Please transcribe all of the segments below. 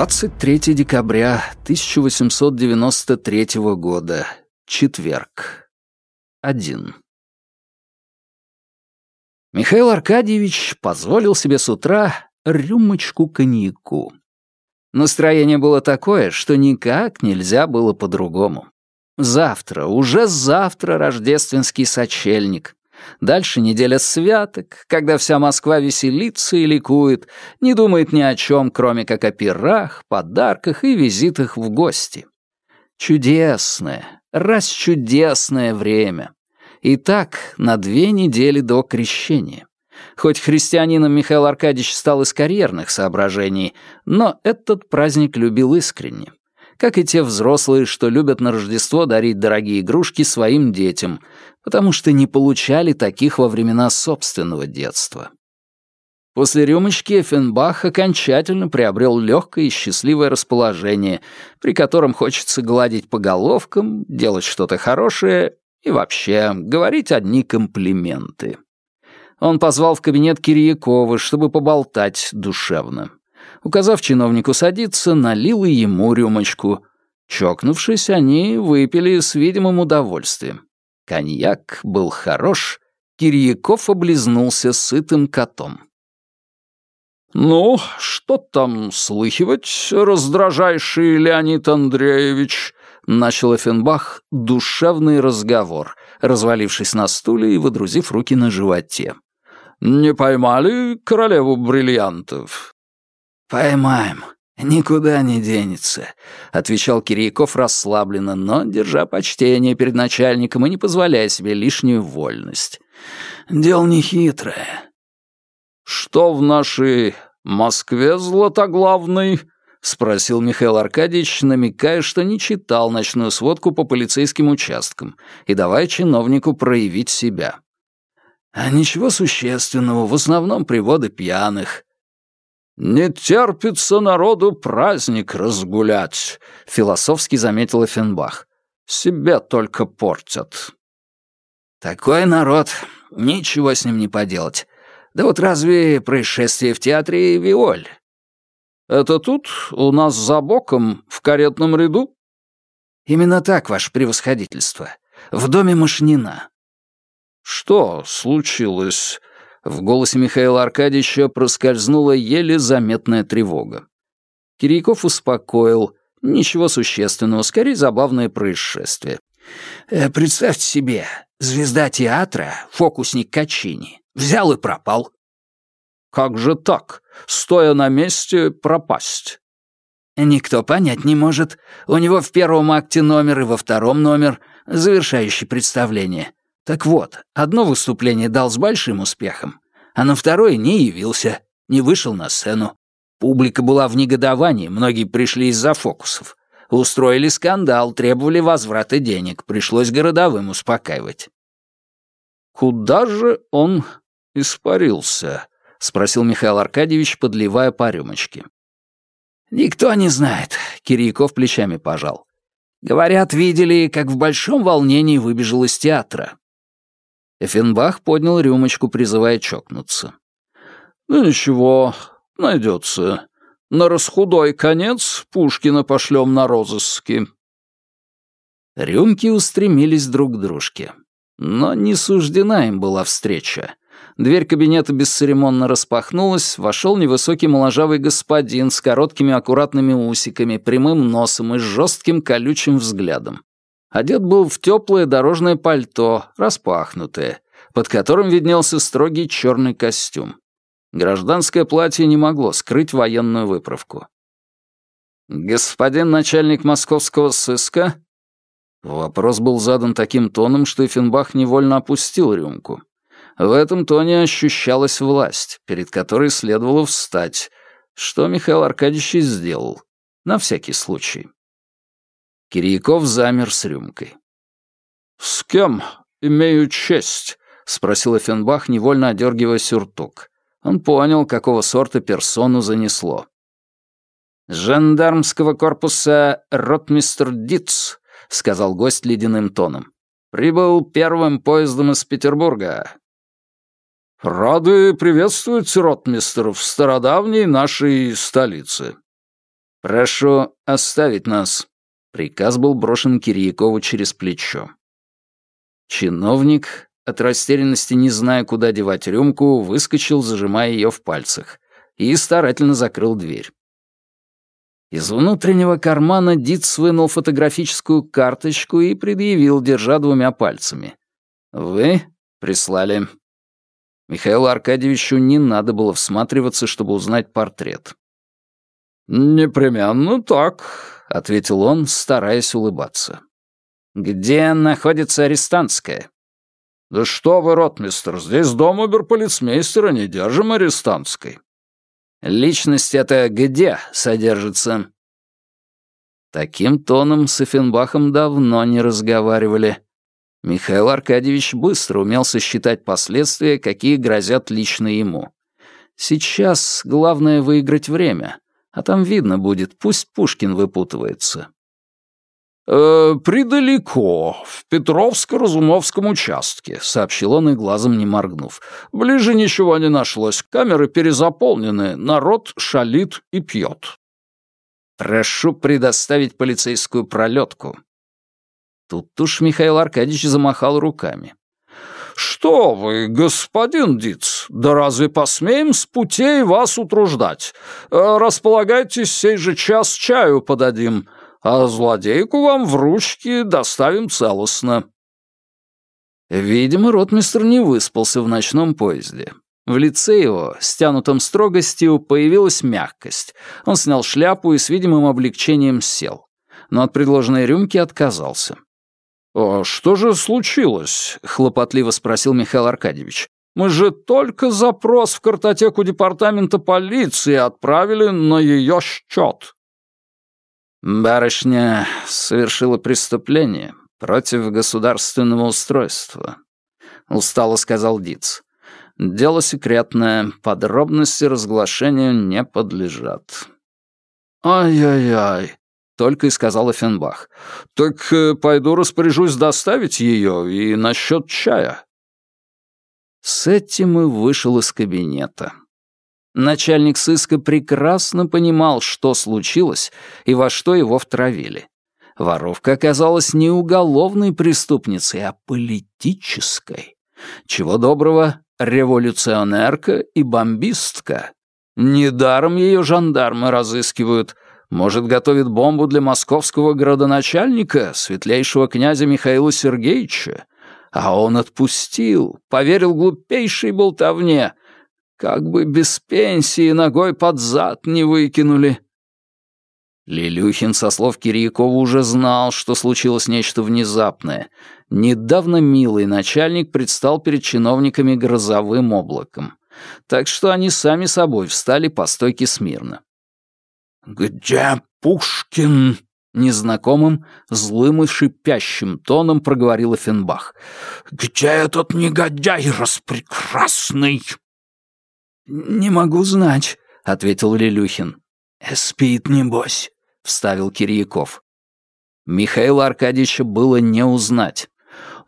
23 декабря 1893 года. Четверг. Один. Михаил Аркадьевич позволил себе с утра рюмочку коньяку. Настроение было такое, что никак нельзя было по-другому. Завтра, уже завтра рождественский сочельник. Дальше неделя святок, когда вся Москва веселится и ликует, не думает ни о чем, кроме как о пирах, подарках и визитах в гости. Чудесное, расчудесное время. И так на две недели до крещения. Хоть христианином Михаил Аркадьевич стал из карьерных соображений, но этот праздник любил искренне. Как и те взрослые, что любят на Рождество дарить дорогие игрушки своим детям, потому что не получали таких во времена собственного детства. После рюмочки Эффенбах окончательно приобрел легкое и счастливое расположение, при котором хочется гладить по головкам, делать что-то хорошее и вообще говорить одни комплименты. Он позвал в кабинет Кирьякова, чтобы поболтать душевно. Указав чиновнику садиться, налил ему рюмочку. Чокнувшись, они выпили с видимым удовольствием. Коньяк был хорош, Кирьяков облизнулся сытым котом. «Ну, что там слыхивать, раздражайший Леонид Андреевич?» — начал Эффенбах душевный разговор, развалившись на стуле и выдрузив руки на животе. «Не поймали королеву бриллиантов?» «Поймаем. Никуда не денется», — отвечал Кирьяков расслабленно, но держа почтение перед начальником и не позволяя себе лишнюю вольность. «Дело нехитрое». «Что в нашей Москве златоглавный?» — спросил Михаил Аркадьевич, намекая, что не читал ночную сводку по полицейским участкам и давая чиновнику проявить себя. А ничего существенного, в основном приводы пьяных. «Не терпится народу праздник разгулять», — философски заметил Эффенбах. «Себе только портят». «Такой народ, ничего с ним не поделать. Да вот разве происшествие в театре Виоль?» «Это тут, у нас за боком, в каретном ряду?» «Именно так, ваше превосходительство. В доме Машнина. «Что случилось?» В голосе Михаила Аркадьевича проскользнула еле заметная тревога. Кирьяков успокоил. Ничего существенного, скорее забавное происшествие. «Э, «Представьте себе, звезда театра, фокусник Качини, взял и пропал». «Как же так? Стоя на месте, пропасть?» «Никто понять не может. У него в первом акте номер и во втором номер, завершающий представление. Так вот, одно выступление дал с большим успехом, а на второе не явился, не вышел на сцену. Публика была в негодовании, многие пришли из-за фокусов. Устроили скандал, требовали возврата денег, пришлось городовым успокаивать. «Куда же он испарился?» — спросил Михаил Аркадьевич, подливая по рюмочке. «Никто не знает», — Кирьяков плечами пожал. «Говорят, видели, как в большом волнении выбежал из театра. Эффенбах поднял рюмочку, призывая чокнуться. «Ну ничего, найдется. На расхудой конец Пушкина пошлем на розыски». Рюмки устремились друг к дружке. Но не суждена им была встреча. Дверь кабинета бесцеремонно распахнулась, вошел невысокий моложавый господин с короткими аккуратными усиками, прямым носом и жестким колючим взглядом. Одет был в теплое дорожное пальто, распахнутое, под которым виднелся строгий черный костюм. Гражданское платье не могло скрыть военную выправку. «Господин начальник московского сыска?» Вопрос был задан таким тоном, что Эффенбах невольно опустил рюмку. В этом тоне ощущалась власть, перед которой следовало встать, что Михаил Аркадьевич и сделал, на всякий случай. Кирьяков замер с рюмкой. «С кем имею честь?» — спросил Эффенбах, невольно одергивая сюртук. Он понял, какого сорта персону занесло. «Жандармского корпуса ротмистр Диц», — сказал гость ледяным тоном. «Прибыл первым поездом из Петербурга». «Рады приветствовать ротмистр в стародавней нашей столице», «Прошу оставить нас». Приказ был брошен Кирьякову через плечо. Чиновник, от растерянности не зная, куда девать рюмку, выскочил, зажимая ее в пальцах, и старательно закрыл дверь. Из внутреннего кармана Диц вынул фотографическую карточку и предъявил, держа двумя пальцами. «Вы прислали». Михаилу Аркадьевичу не надо было всматриваться, чтобы узнать портрет. «Непременно так», — ответил он, стараясь улыбаться. «Где находится арестантская?» «Да что вы, ротмистер, здесь дом оберполицмейстера, не держим арестантской». Личность это где содержится?» Таким тоном с Эффенбахом давно не разговаривали. Михаил Аркадьевич быстро умел сосчитать последствия, какие грозят лично ему. Сейчас главное выиграть время, а там видно будет, пусть Пушкин выпутывается. «Э, «Придалеко, в Петровско-Разумовском участке», — сообщил он и глазом не моргнув. «Ближе ничего не нашлось, камеры перезаполнены, народ шалит и пьет». «Прошу предоставить полицейскую пролетку». Тут уж Михаил Аркадьевич замахал руками. «Что вы, господин Диц, да разве посмеем с путей вас утруждать? Э, располагайтесь, сей же час чаю подадим» а злодейку вам в ручки доставим целостно». Видимо, ротмистр не выспался в ночном поезде. В лице его, стянутом строгостью, появилась мягкость. Он снял шляпу и с видимым облегчением сел. Но от предложенной рюмки отказался. «А что же случилось?» — хлопотливо спросил Михаил Аркадьевич. «Мы же только запрос в картотеку департамента полиции отправили на ее счет». Барышня совершила преступление против государственного устройства, устало сказал Диц. Дело секретное, подробности разглашению не подлежат. «Ай-яй-яй», — только и сказал Эффенбах. «Так э, пойду распоряжусь доставить ее и насчет чая». С этим и вышел из кабинета. Начальник сыска прекрасно понимал, что случилось и во что его втравили. Воровка оказалась не уголовной преступницей, а политической. Чего доброго, революционерка и бомбистка. Недаром ее жандармы разыскивают. Может, готовит бомбу для московского градоначальника, светлейшего князя Михаила Сергеевича? А он отпустил, поверил глупейшей болтовне, как бы без пенсии ногой под зад не выкинули. Лилюхин со слов Кирьякова уже знал, что случилось нечто внезапное. Недавно милый начальник предстал перед чиновниками грозовым облаком. Так что они сами собой встали по стойке смирно. «Где Пушкин?» Незнакомым, злым и шипящим тоном проговорил Эффенбах. «Где этот негодяй распрекрасный?» «Не могу знать», — ответил Лилюхин. «Спит, небось», — вставил Кирьяков. Михаила Аркадьевича было не узнать.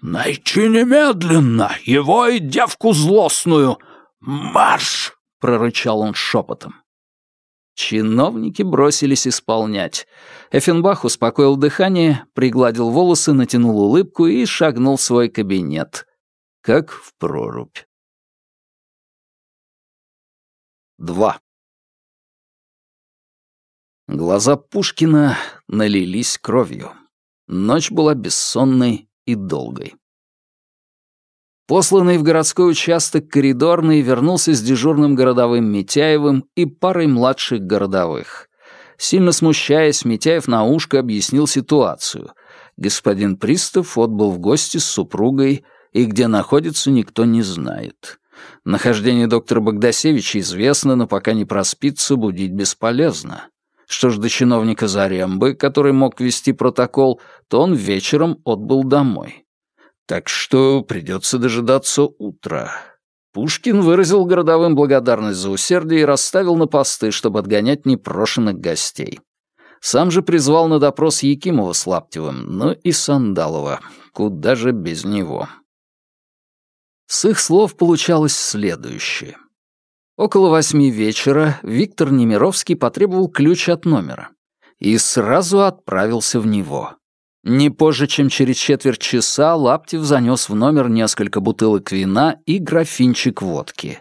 «Найти немедленно его и девку злостную! Марш!» — прорычал он шепотом. Чиновники бросились исполнять. Эффенбах успокоил дыхание, пригладил волосы, натянул улыбку и шагнул в свой кабинет. Как в прорубь. 2. Глаза Пушкина налились кровью. Ночь была бессонной и долгой. Посланный в городской участок коридорный вернулся с дежурным городовым Митяевым и парой младших городовых. Сильно смущаясь, Митяев на ушко объяснил ситуацию. Господин Пристав отбыл в гости с супругой, и где находится, никто не знает. Нахождение доктора Богдасевича известно, но пока не проспится, будить бесполезно. Что ж до чиновника Зарембы, который мог вести протокол, то он вечером отбыл домой. Так что придется дожидаться утра. Пушкин выразил городовым благодарность за усердие и расставил на посты, чтобы отгонять непрошенных гостей. Сам же призвал на допрос Якимова с Лаптевым, но и Сандалова. Куда же без него? С их слов получалось следующее. Около восьми вечера Виктор Немировский потребовал ключ от номера. и сразу отправился в него. Не позже, чем через четверть часа, Лаптев занес в номер несколько бутылок вина и графинчик водки.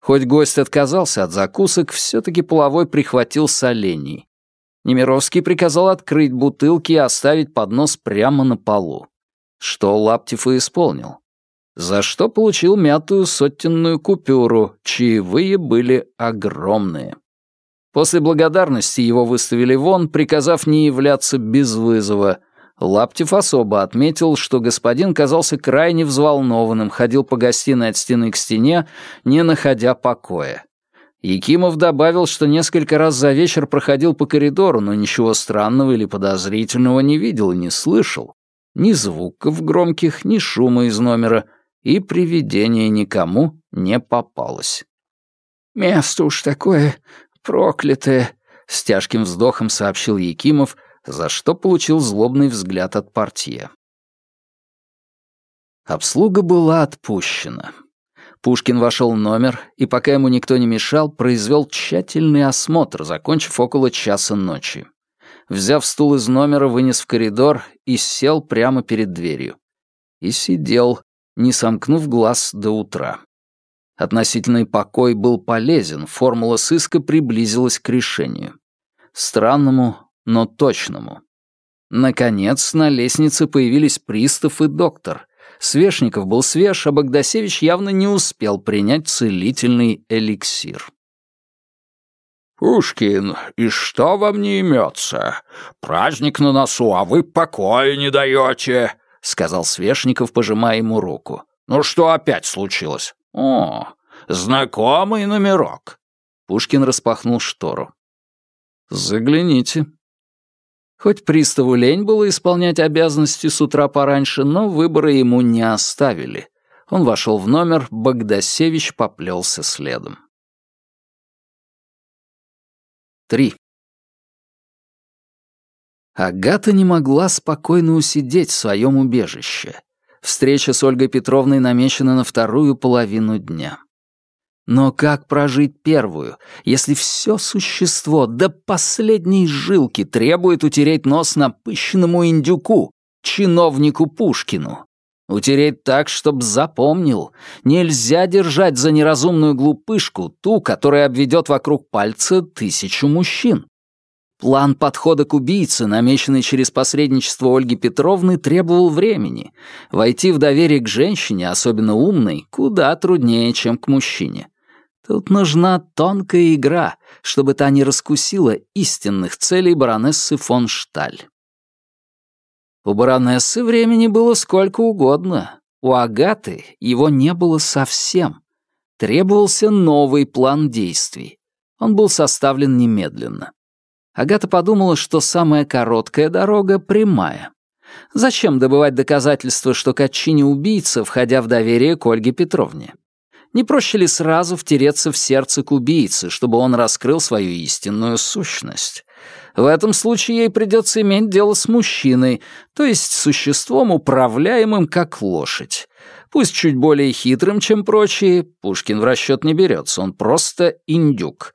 Хоть гость отказался от закусок, все-таки половой прихватил солений. Немировский приказал открыть бутылки и оставить поднос прямо на полу. Что Лаптев и исполнил. За что получил мятую сотенную купюру, чаевые были огромные. После благодарности его выставили вон, приказав не являться без вызова — Лаптев особо отметил, что господин казался крайне взволнованным, ходил по гостиной от стены к стене, не находя покоя. Якимов добавил, что несколько раз за вечер проходил по коридору, но ничего странного или подозрительного не видел и не слышал. Ни звуков громких, ни шума из номера, и привидение никому не попалось. «Место уж такое проклятое», — с тяжким вздохом сообщил Якимов — за что получил злобный взгляд от портье. Обслуга была отпущена. Пушкин вошел в номер и, пока ему никто не мешал, произвел тщательный осмотр, закончив около часа ночи. Взяв стул из номера, вынес в коридор и сел прямо перед дверью. И сидел, не сомкнув глаз до утра. Относительный покой был полезен, формула сыска приблизилась к решению. Странному, но точному. Наконец, на лестнице появились пристав и доктор. Свешников был свеж, а Богдасевич явно не успел принять целительный эликсир. «Пушкин, и что вам не имется? Праздник на носу, а вы покоя не даете», — сказал Свешников, пожимая ему руку. «Ну что опять случилось?» «О, знакомый номерок». Пушкин распахнул штору. «Загляните», Хоть приставу лень было исполнять обязанности с утра пораньше, но выбора ему не оставили. Он вошел в номер, Богдасевич поплелся следом. 3. Агата не могла спокойно усидеть в своем убежище. Встреча с Ольгой Петровной намечена на вторую половину дня. Но как прожить первую, если все существо до последней жилки требует утереть нос напыщенному индюку, чиновнику Пушкину? Утереть так, чтоб запомнил. Нельзя держать за неразумную глупышку ту, которая обведет вокруг пальца тысячу мужчин. План подхода к убийце, намеченный через посредничество Ольги Петровны, требовал времени. Войти в доверие к женщине, особенно умной, куда труднее, чем к мужчине. Тут нужна тонкая игра, чтобы та не раскусила истинных целей баронессы фон Шталь. У баронессы времени было сколько угодно. У Агаты его не было совсем. Требовался новый план действий. Он был составлен немедленно. Агата подумала, что самая короткая дорога — прямая. Зачем добывать доказательства, что Катчини убийца, входя в доверие к Ольге Петровне? Не проще ли сразу втереться в сердце к убийце, чтобы он раскрыл свою истинную сущность? В этом случае ей придется иметь дело с мужчиной, то есть существом, управляемым как лошадь. Пусть чуть более хитрым, чем прочие, Пушкин в расчет не берется, он просто индюк,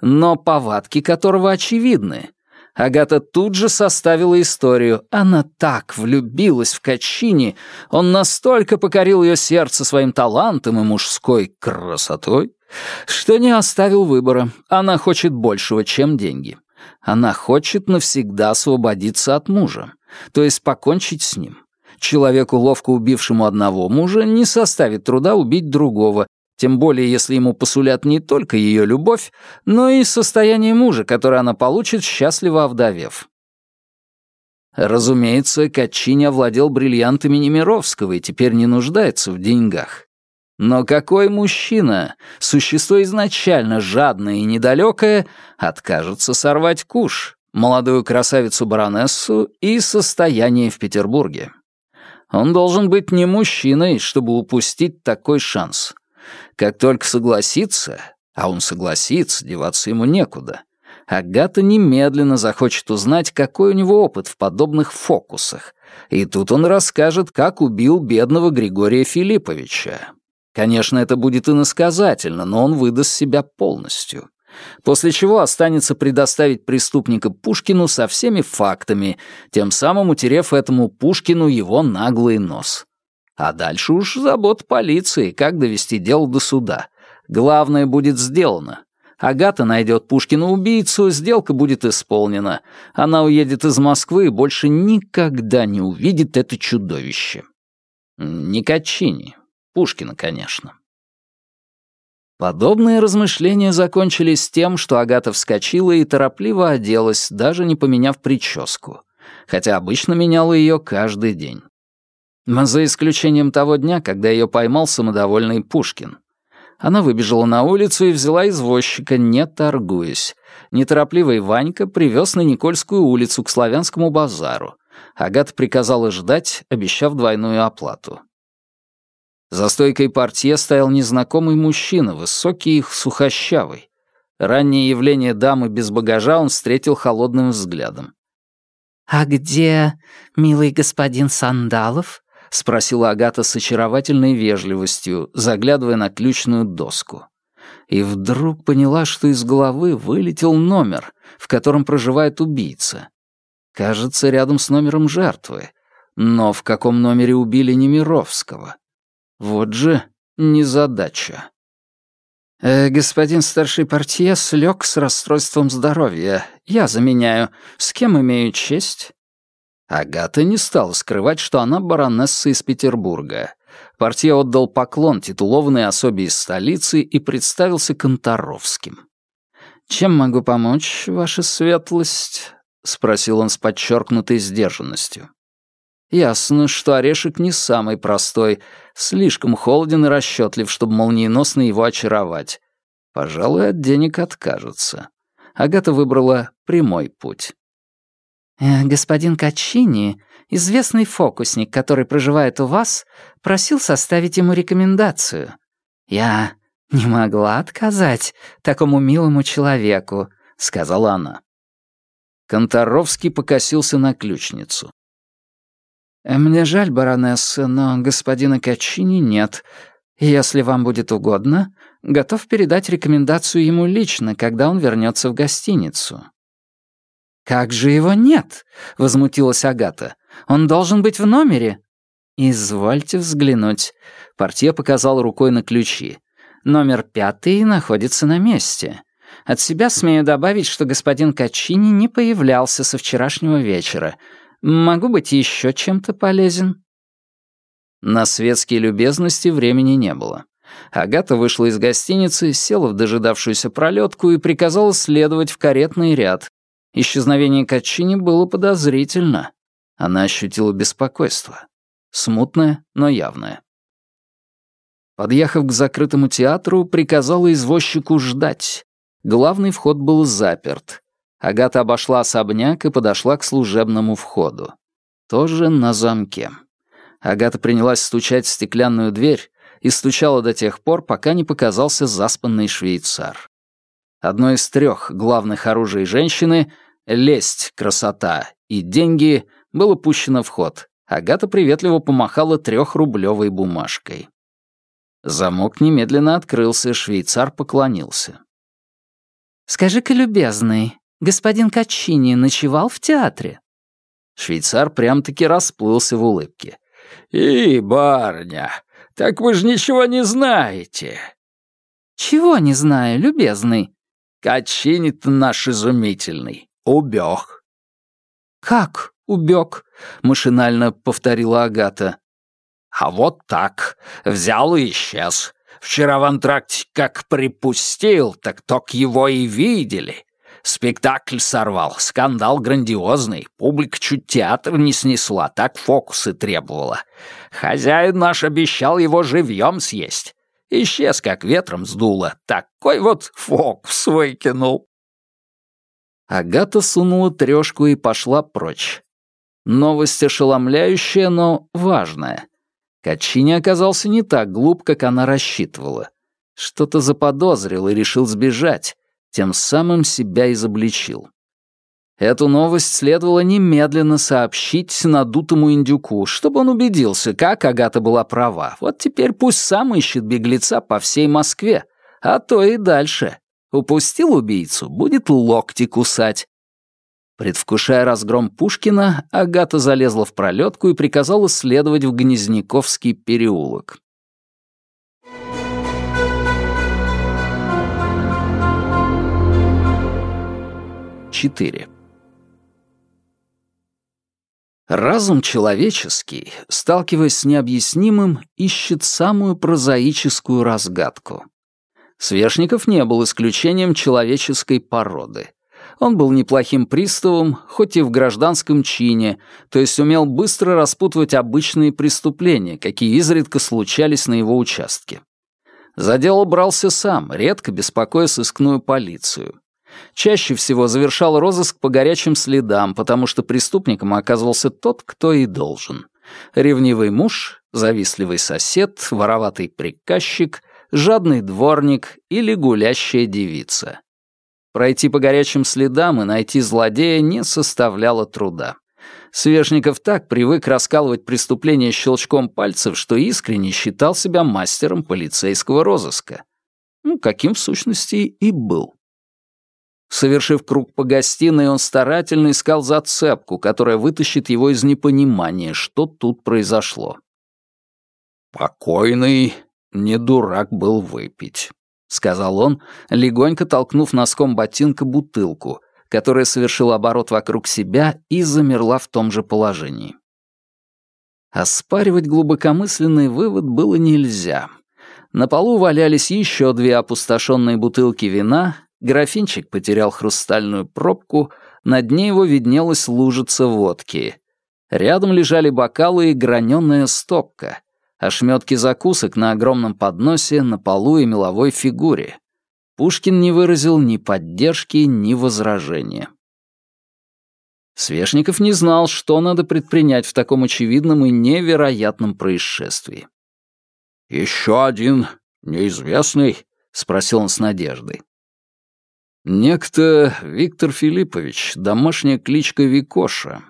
но повадки которого очевидны. Агата тут же составила историю. Она так влюбилась в Качини, он настолько покорил ее сердце своим талантом и мужской красотой, что не оставил выбора. Она хочет большего, чем деньги. Она хочет навсегда освободиться от мужа, то есть покончить с ним. Человеку, ловко убившему одного мужа, не составит труда убить другого, тем более если ему посулят не только ее любовь, но и состояние мужа, которое она получит, счастливо овдовев. Разумеется, Качини овладел бриллиантами Немировского и теперь не нуждается в деньгах. Но какой мужчина, существо изначально жадное и недалекое, откажется сорвать куш, молодую красавицу-баронессу и состояние в Петербурге? Он должен быть не мужчиной, чтобы упустить такой шанс. Как только согласится, а он согласится, деваться ему некуда, Агата немедленно захочет узнать, какой у него опыт в подобных фокусах. И тут он расскажет, как убил бедного Григория Филипповича. Конечно, это будет иносказательно, но он выдаст себя полностью. После чего останется предоставить преступника Пушкину со всеми фактами, тем самым утерев этому Пушкину его наглый нос. А дальше уж забот полиции, как довести дело до суда. Главное будет сделано. Агата найдет Пушкину убийцу, сделка будет исполнена. Она уедет из Москвы и больше никогда не увидит это чудовище. Не Качини. Пушкина, конечно. Подобные размышления закончились тем, что Агата вскочила и торопливо оделась, даже не поменяв прическу, хотя обычно меняла ее каждый день. За исключением того дня, когда ее поймал самодовольный Пушкин. Она выбежала на улицу и взяла извозчика, не торгуясь. Неторопливый Ванька привез на Никольскую улицу к Славянскому базару. Агата приказала ждать, обещав двойную оплату. За стойкой портье стоял незнакомый мужчина, высокий и сухощавый. Раннее явление дамы без багажа он встретил холодным взглядом. «А где милый господин Сандалов?» — спросила Агата с очаровательной вежливостью, заглядывая на ключную доску. И вдруг поняла, что из головы вылетел номер, в котором проживает убийца. Кажется, рядом с номером жертвы. Но в каком номере убили Немировского? Вот же незадача. «Э, «Господин старший портье слег с расстройством здоровья. Я заменяю. С кем имею честь?» Агата не стала скрывать, что она баронесса из Петербурга. Портье отдал поклон титулованной особе из столицы и представился Конторовским. «Чем могу помочь, ваша светлость?» — спросил он с подчеркнутой сдержанностью. Ясно, что орешек не самый простой, слишком холоден и расчетлив, чтобы молниеносно его очаровать. Пожалуй, от денег откажется. Агата выбрала прямой путь. «Э, «Господин Качини, известный фокусник, который проживает у вас, просил составить ему рекомендацию. Я не могла отказать такому милому человеку», — сказала она. Конторовский покосился на ключницу. Э, «Мне жаль, баронесса, но господина Качини нет. Если вам будет угодно, готов передать рекомендацию ему лично, когда он вернется в гостиницу». «Как же его нет?» — возмутилась Агата. «Он должен быть в номере». «Извольте взглянуть». Портье показал рукой на ключи. «Номер пятый находится на месте. От себя смею добавить, что господин Качини не появлялся со вчерашнего вечера. Могу быть еще чем-то полезен?» На светские любезности времени не было. Агата вышла из гостиницы, села в дожидавшуюся пролетку и приказала следовать в каретный ряд. Исчезновение Качини было подозрительно. Она ощутила беспокойство. Смутное, но явное. Подъехав к закрытому театру, приказала извозчику ждать. Главный вход был заперт. Агата обошла особняк и подошла к служебному входу. Тоже на замке. Агата принялась стучать в стеклянную дверь и стучала до тех пор, пока не показался заспанный швейцар. Одно из трех главных оружий женщины — лесть, красота и деньги — было пущено в ход. Агата приветливо помахала трехрублевой бумажкой. Замок немедленно открылся, швейцар поклонился. «Скажи-ка, любезный, Господин Качини ночевал в театре?» Швейцар прям-таки расплылся в улыбке. «И, барня, так вы же ничего не знаете!» «Чего не знаю, любезный?» «Качини-то наш изумительный, убег». «Как убег?» — машинально повторила Агата. «А вот так, взял и исчез. Вчера в антракте как припустил, так ток его и видели. Спектакль сорвал, скандал грандиозный, публика чуть театр не снесла, так фокусы требовала. Хозяин наш обещал его живьем съесть. Исчез, как ветром сдуло, такой вот фокус выкинул. Агата сунула трешку и пошла прочь. Новость ошеломляющая, но важная. Качини оказался не так глуп, как она рассчитывала. Что-то заподозрил и решил сбежать тем самым себя изобличил. Эту новость следовало немедленно сообщить надутому индюку, чтобы он убедился, как Агата была права. Вот теперь пусть сам ищет беглеца по всей Москве, а то и дальше. Упустил убийцу, будет локти кусать. Предвкушая разгром Пушкина, Агата залезла в пролетку и приказала следовать в Гнезняковский переулок. Четыре. Разум человеческий, сталкиваясь с необъяснимым, ищет самую прозаическую разгадку. Свешников не был исключением человеческой породы. Он был неплохим приставом, хоть и в гражданском чине, то есть умел быстро распутывать обычные преступления, какие изредка случались на его участке. За дело брался сам, редко беспокоя сыскную полицию. Чаще всего завершал розыск по горячим следам, потому что преступником оказывался тот, кто и должен. Ревнивый муж, завистливый сосед, вороватый приказчик, жадный дворник или гулящая девица. Пройти по горячим следам и найти злодея не составляло труда. Свежников так привык раскалывать преступления щелчком пальцев, что искренне считал себя мастером полицейского розыска. Ну, каким в сущности и был. Совершив круг по гостиной, он старательно искал зацепку, которая вытащит его из непонимания, что тут произошло. «Покойный не дурак был выпить», — сказал он, легонько толкнув носком ботинка бутылку, которая совершила оборот вокруг себя и замерла в том же положении. Оспаривать глубокомысленный вывод было нельзя. На полу валялись еще две опустошенные бутылки вина Графинчик потерял хрустальную пробку, на дне его виднелась лужица водки. Рядом лежали бокалы и граненая стопка, ошметки закусок на огромном подносе, на полу и меловой фигуре. Пушкин не выразил ни поддержки, ни возражения. Свешников не знал, что надо предпринять в таком очевидном и невероятном происшествии. «Еще один неизвестный?» — спросил он с надеждой. Некто Виктор Филиппович, домашняя кличка Викоша,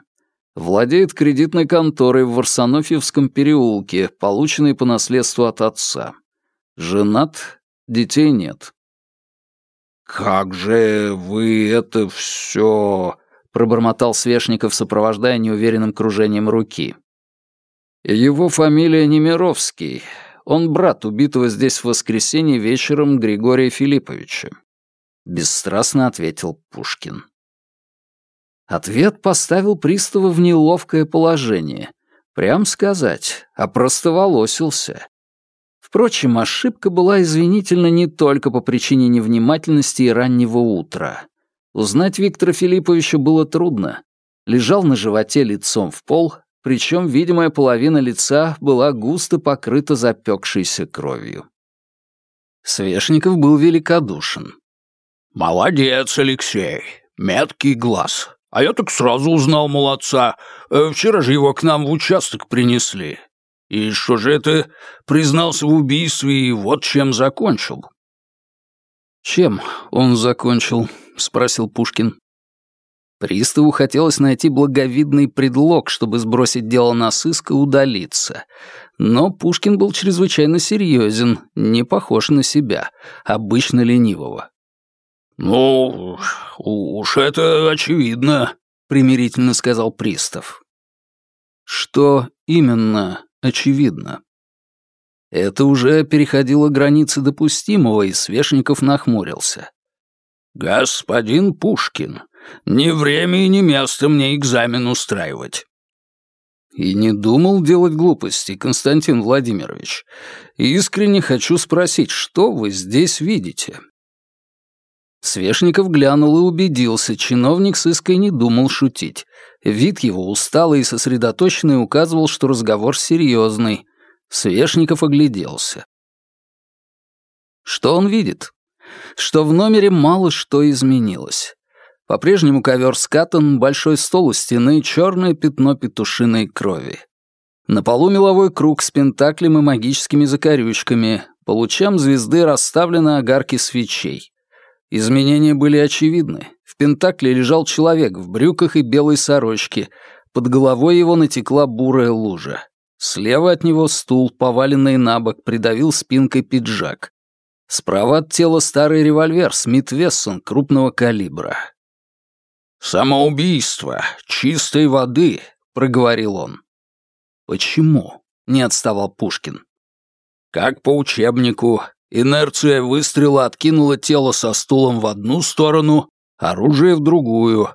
владеет кредитной конторой в Варсонофьевском переулке, полученной по наследству от отца. Женат, детей нет. «Как же вы это все...» — пробормотал Свешников, сопровождая неуверенным кружением руки. «Его фамилия Немировский. Он брат убитого здесь в воскресенье вечером Григория Филипповича. — бесстрастно ответил Пушкин. Ответ поставил пристава в неловкое положение. Прям сказать, опростоволосился. Впрочем, ошибка была извинительна не только по причине невнимательности и раннего утра. Узнать Виктора Филипповича было трудно. Лежал на животе лицом в пол, причем видимая половина лица была густо покрыта запекшейся кровью. Свешников был великодушен. «Молодец, Алексей. Меткий глаз. А я так сразу узнал молодца. Э, вчера же его к нам в участок принесли. И что же это? Признался в убийстве и вот чем закончил». «Чем он закончил?» — спросил Пушкин. Приставу хотелось найти благовидный предлог, чтобы сбросить дело на сыск и удалиться. Но Пушкин был чрезвычайно серьезен, не похож на себя, обычно ленивого. «Ну, уж это очевидно», — примирительно сказал пристав. «Что именно очевидно?» Это уже переходило границы допустимого, и Свешников нахмурился. «Господин Пушкин, не время и не место мне экзамен устраивать». И не думал делать глупости, Константин Владимирович. Искренне хочу спросить, что вы здесь видите? Свешников глянул и убедился, чиновник с Иской не думал шутить. Вид его усталый и сосредоточенный указывал, что разговор серьезный. Свешников огляделся. Что он видит? Что в номере мало что изменилось. По-прежнему ковер скатан, большой стол у стены, черное пятно петушиной крови. На полу меловой круг с пентаклем и магическими закорючками, по лучам звезды расставлены огарки свечей. Изменения были очевидны. В Пентакле лежал человек в брюках и белой сорочке. Под головой его натекла бурая лужа. Слева от него стул, поваленный на бок, придавил спинкой пиджак. Справа от тела старый револьвер Смит Вессон крупного калибра. «Самоубийство чистой воды», — проговорил он. «Почему?» — не отставал Пушкин. «Как по учебнику, инерция выстрела откинула тело со стулом в одну сторону, оружие в другую».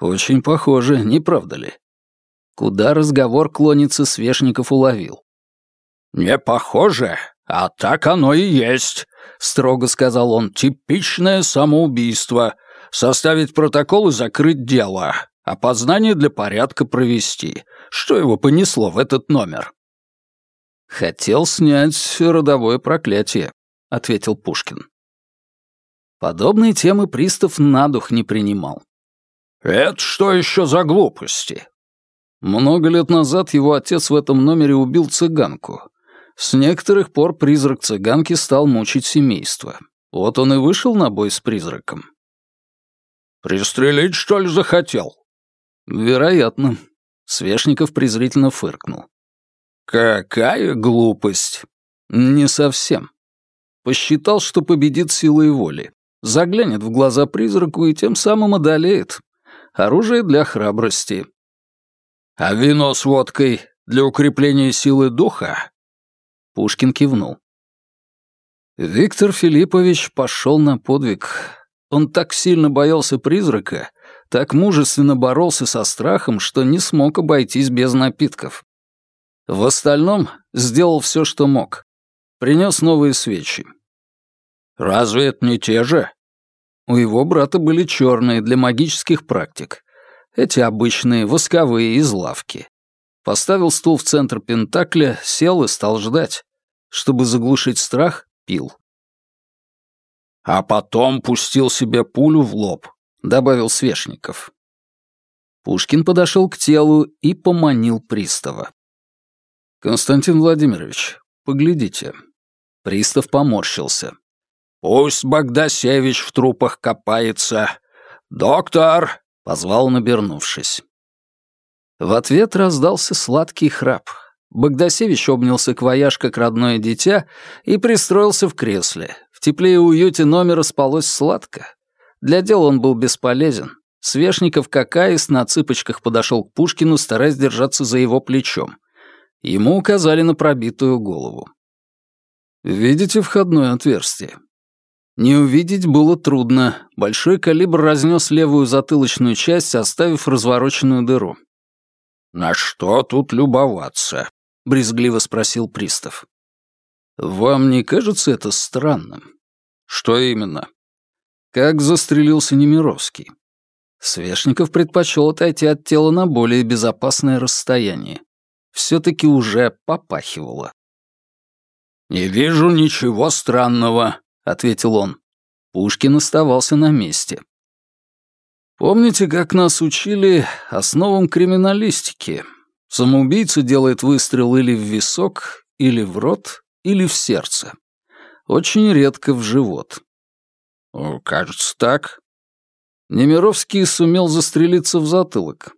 «Очень похоже, не правда ли?» Куда разговор клонится, Свешников уловил. «Не похоже, а так оно и есть», — строго сказал он. «Типичное самоубийство. Составить протокол и закрыть дело. Опознание для порядка провести. Что его понесло в этот номер?» «Хотел снять родовое проклятие», — ответил Пушкин. Подобные темы пристав на дух не принимал. «Это что еще за глупости?» Много лет назад его отец в этом номере убил цыганку. С некоторых пор призрак цыганки стал мучить семейство. Вот он и вышел на бой с призраком. «Пристрелить, что ли, захотел?» «Вероятно». Свешников презрительно фыркнул. «Какая глупость!» «Не совсем. Посчитал, что победит силой воли. Заглянет в глаза призраку и тем самым одолеет. Оружие для храбрости. А вино с водкой для укрепления силы духа? Пушкин кивнул. Виктор Филиппович пошел на подвиг. Он так сильно боялся призрака, так мужественно боролся со страхом, что не смог обойтись без напитков. В остальном сделал все, что мог. Принес новые свечи. «Разве это не те же?» У его брата были черные для магических практик, эти обычные, восковые, из лавки. Поставил стул в центр Пентакля, сел и стал ждать. Чтобы заглушить страх, пил. «А потом пустил себе пулю в лоб», — добавил Свешников. Пушкин подошел к телу и поманил пристава. «Константин Владимирович, поглядите». Пристав поморщился. «Пусть Богдасевич в трупах копается. Доктор, — позвал он, обернувшись. В ответ раздался сладкий храп. Богдасевич обнял саквояж как родное дитя и пристроился в кресле. В тепле и уюте номера спалось сладко. Для дела он был бесполезен. Свешников какаис на цыпочках подошел к Пушкину, стараясь держаться за его плечом. Ему указали на пробитую голову. «Видите входное отверстие?» Не увидеть было трудно. Большой калибр разнес левую затылочную часть, оставив развороченную дыру. «На что тут любоваться?» — брезгливо спросил пристав. «Вам не кажется это странным?» «Что именно?» «Как застрелился Немировский?» Свешников предпочел отойти от тела на более безопасное расстояние. Все-таки уже попахивало. «Не вижу ничего странного», — ответил он. Пушкин оставался на месте. «Помните, как нас учили основам криминалистики? Самоубийца делает выстрел или в висок, или в рот, или в сердце. Очень редко в живот». «Кажется, так». Немировский сумел застрелиться в затылок.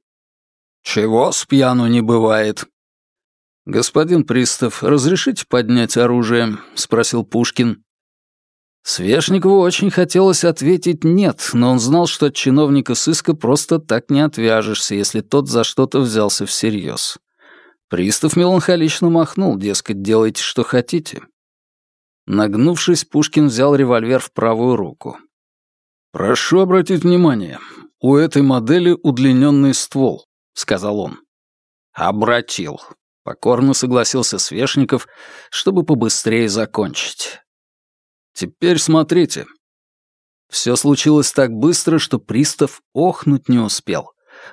«Чего с пьяну не бывает?» «Господин пристав, разрешите поднять оружие?» — спросил Пушкин. Свешникову очень хотелось ответить «нет», но он знал, что от чиновника сыска просто так не отвяжешься, если тот за что-то взялся всерьез. Пристав меланхолично махнул, дескать, делайте, что хотите. Нагнувшись, Пушкин взял револьвер в правую руку. «Прошу обратить внимание, у этой модели удлиненный ствол», — сказал он. «Обратил», — покорно согласился Свешников, чтобы побыстрее закончить. Теперь смотрите. Все случилось так быстро, что пристав охнуть не успел.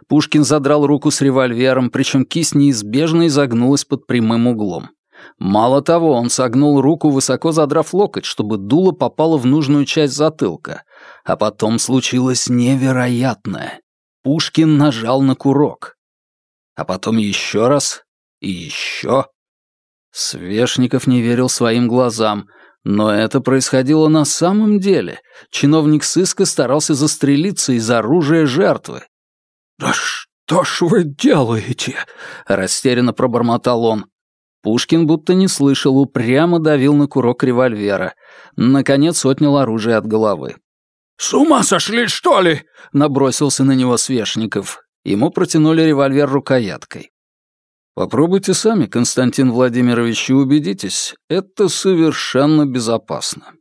Пушкин задрал руку с револьвером, причем кисть неизбежно изогнулась под прямым углом. Мало того, он согнул руку, высоко задрав локоть, чтобы дуло попало в нужную часть затылка. А потом случилось невероятное. Пушкин нажал на курок. А потом еще раз и еще. Свешников не верил своим глазам. Но это происходило на самом деле. Чиновник сыска старался застрелиться из оружия жертвы. «Да что ж вы делаете?» — растерянно пробормотал он. Пушкин будто не слышал, упрямо давил на курок револьвера. Наконец отнял оружие от головы. «С ума сошли, что ли?» — набросился на него Свешников. Ему протянули револьвер рукояткой. «Попробуйте сами, Константин Владимирович, и убедитесь, это совершенно безопасно».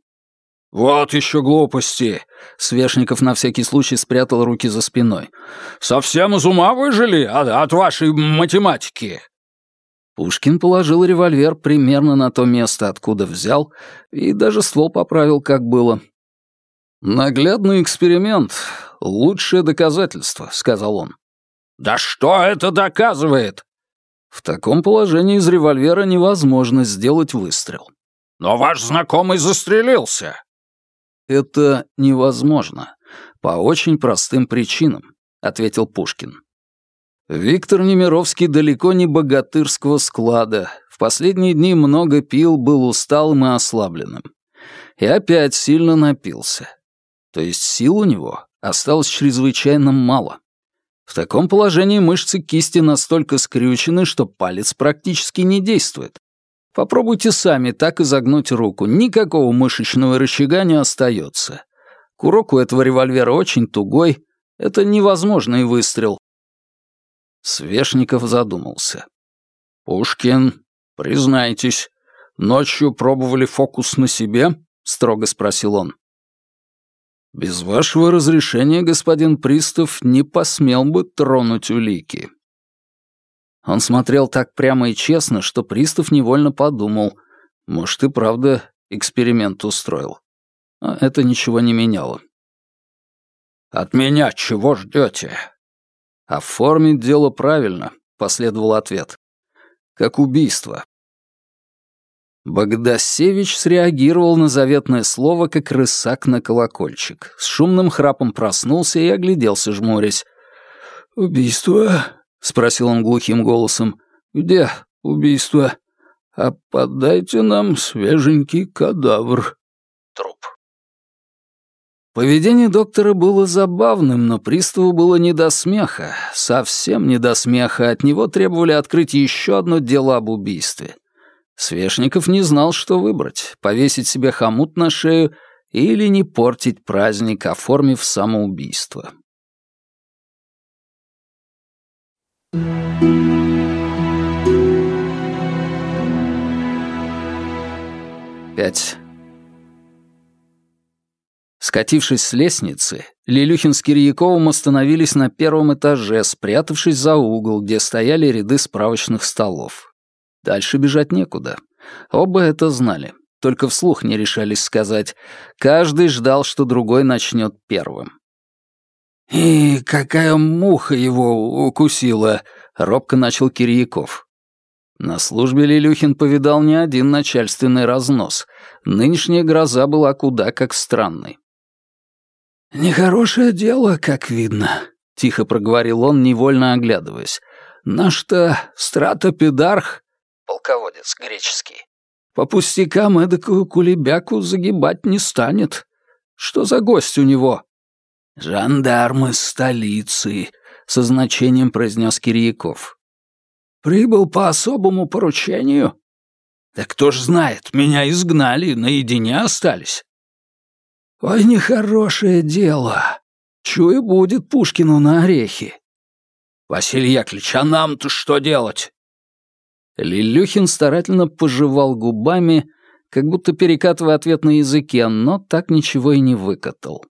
«Вот еще глупости!» — Свешников на всякий случай спрятал руки за спиной. «Совсем из ума выжили от, от вашей математики?» Пушкин положил револьвер примерно на то место, откуда взял, и даже ствол поправил, как было. «Наглядный эксперимент — лучшее доказательство», — сказал он. «Да что это доказывает?» В таком положении из револьвера невозможно сделать выстрел. «Но ваш знакомый застрелился». «Это невозможно. По очень простым причинам», — ответил Пушкин. Виктор Немировский далеко не богатырского склада. В последние дни много пил, был усталым и ослабленным. И опять сильно напился. То есть сил у него осталось чрезвычайно мало. В таком положении мышцы кисти настолько скрючены, что палец практически не действует. Попробуйте сами так изогнуть руку, никакого мышечного рычага не остается. Курок у этого револьвера очень тугой, это невозможный выстрел. Свешников задумался. «Пушкин, признайтесь, ночью пробовали фокус на себе?» — строго спросил он. «Без вашего разрешения, господин Пристав, не посмел бы тронуть улики». Он смотрел так прямо и честно, что Пристав невольно подумал, может, и правда эксперимент устроил. А это ничего не меняло. «От меня чего ждете?» «Оформить дело правильно», — последовал ответ. «Как убийство. Богдасевич среагировал на заветное слово, как рысак на колокольчик. С шумным храпом проснулся и огляделся, жмурясь. «Убийство?» — спросил он глухим голосом. «Где убийство? А подайте нам свеженький кадавр». Труп. Поведение доктора было забавным, но приставу было не до смеха. Совсем не до смеха. От него требовали открыть еще одно дело об убийстве — Свешников не знал, что выбрать — повесить себе хомут на шею или не портить праздник, оформив самоубийство. Пять. Скатившись с лестницы, Лилюхин с Кирьяковым остановились на первом этаже, спрятавшись за угол, где стояли ряды справочных столов. Дальше бежать некуда. Оба это знали, только вслух не решались сказать. Каждый ждал, что другой начнет первым. «И какая муха его укусила!» — робко начал Кирьяков. На службе Лилюхин повидал не один начальственный разнос. Нынешняя гроза была куда как странной. «Нехорошее дело, как видно», — тихо проговорил он, невольно оглядываясь. «Наш-то стратопедарх полководец греческий. По пустякам эдакую кулебяку загибать не станет. Что за гость у него? Жандарм из столицы, со значением произнес Кирьяков. Прибыл по особому поручению. Да кто ж знает, меня изгнали, наедине остались. Ой, нехорошее дело. Чую, будет Пушкину на орехи. Василий Яковлевич, а нам-то что делать? Лилюхин старательно пожевал губами, как будто перекатывая ответ на языке, но так ничего и не выкатал.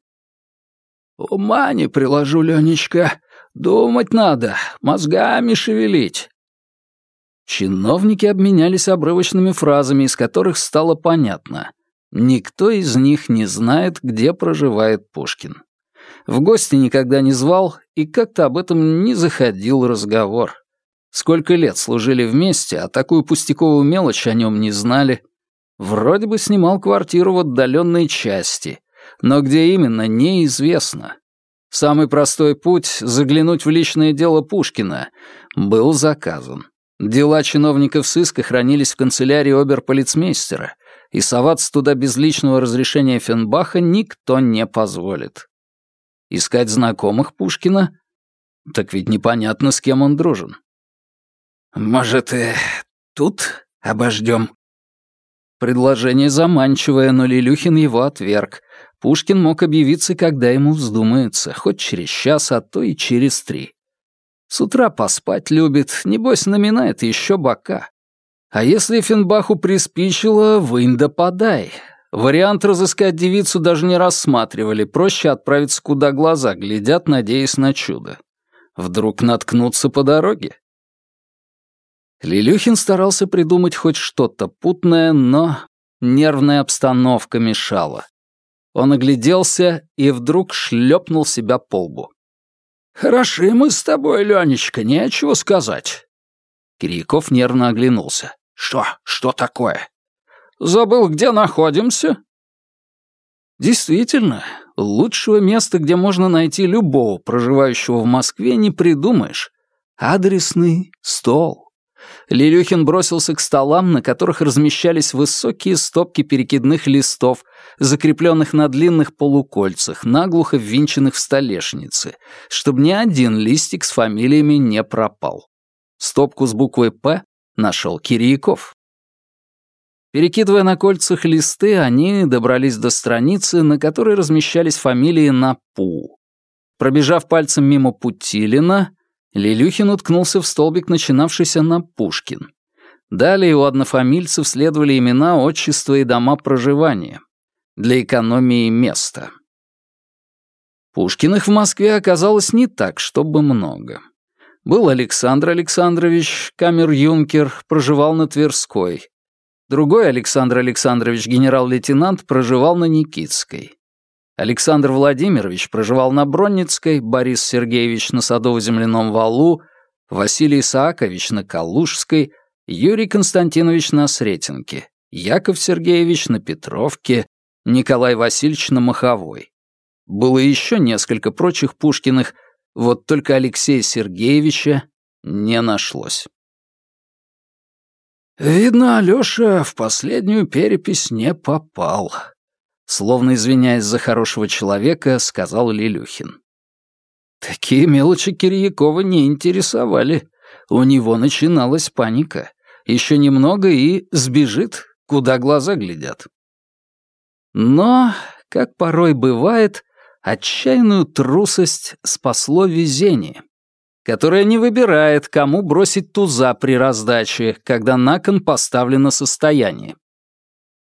«Ума не приложу, Ленечка. Думать надо, мозгами шевелить». Чиновники обменялись обрывочными фразами, из которых стало понятно. Никто из них не знает, где проживает Пушкин. В гости никогда не звал, и как-то об этом не заходил разговор. Сколько лет служили вместе, а такую пустяковую мелочь о нем не знали. Вроде бы снимал квартиру в отдаленной части, но где именно, неизвестно. Самый простой путь — заглянуть в личное дело Пушкина — был заказан. Дела чиновников сыска хранились в канцелярии оберполицмейстера, и соваться туда без личного разрешения Фенбаха никто не позволит. Искать знакомых Пушкина? Так ведь непонятно, с кем он дружен. «Может, и тут Обождем. Предложение заманчивое, но Лилюхин его отверг. Пушкин мог объявиться, когда ему вздумается, хоть через час, а то и через три. С утра поспать любит, небось наминает еще бока. А если Финбаху приспичило, вынь да подай. Вариант разыскать девицу даже не рассматривали, проще отправиться куда глаза глядят, надеясь на чудо. Вдруг наткнуться по дороге? Лилюхин старался придумать хоть что-то путное, но нервная обстановка мешала. Он огляделся и вдруг шлепнул себя по лбу. «Хороши мы с тобой, Ленечка, нечего сказать». Кирьяков нервно оглянулся. «Что? Что такое?» «Забыл, где находимся?» Действительно, лучшего места, где можно найти любого проживающего в Москве, не придумаешь. Адресный стол. Лилюхин бросился к столам, на которых размещались высокие стопки перекидных листов, закрепленных на длинных полукольцах, наглухо ввинченных в столешницы, чтобы ни один листик с фамилиями не пропал. Стопку с буквой «П» нашел Кирьяков. Перекидывая на кольцах листы, они добрались до страницы, на которой размещались фамилии на «Пу». Пробежав пальцем мимо Путилина, Лилюхин уткнулся в столбик, начинавшийся на Пушкин. Далее у однофамильцев следовали имена, отчества и дома проживания. Для экономии места. Пушкиных в Москве оказалось не так, чтобы много. Был Александр Александрович, камер-юнкер, проживал на Тверской. Другой Александр Александрович, генерал-лейтенант, проживал на Никитской. Александр Владимирович проживал на Бронницкой, Борис Сергеевич на Садово-земляном валу, Василий Исаакович на Калужской, Юрий Константинович на Сретенке, Яков Сергеевич на Петровке, Николай Васильевич на Маховой. Было еще несколько прочих Пушкиных, вот только Алексея Сергеевича не нашлось. «Видно, Алёша в последнюю перепись не попал», Словно извиняясь за хорошего человека, сказал Лилюхин. Такие мелочи Кирьякова не интересовали. У него начиналась паника. Еще немного и сбежит, куда глаза глядят. Но, как порой бывает, отчаянную трусость спасло везение, которое не выбирает, кому бросить туза при раздаче, когда на кон поставлено состояние.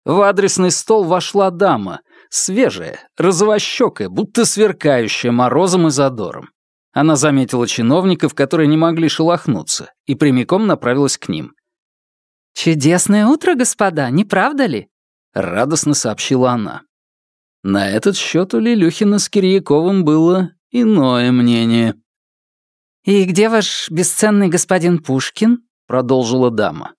В адресный стол вошла дама, свежая, розовощекая, будто сверкающая морозом и задором. Она заметила чиновников, которые не могли шелохнуться, и прямиком направилась к ним. «Чудесное утро, господа, не правда ли?» — радостно сообщила она. На этот счет у Лилюхина с Кирьяковым было иное мнение. «И где ваш бесценный господин Пушкин?» — продолжила дама.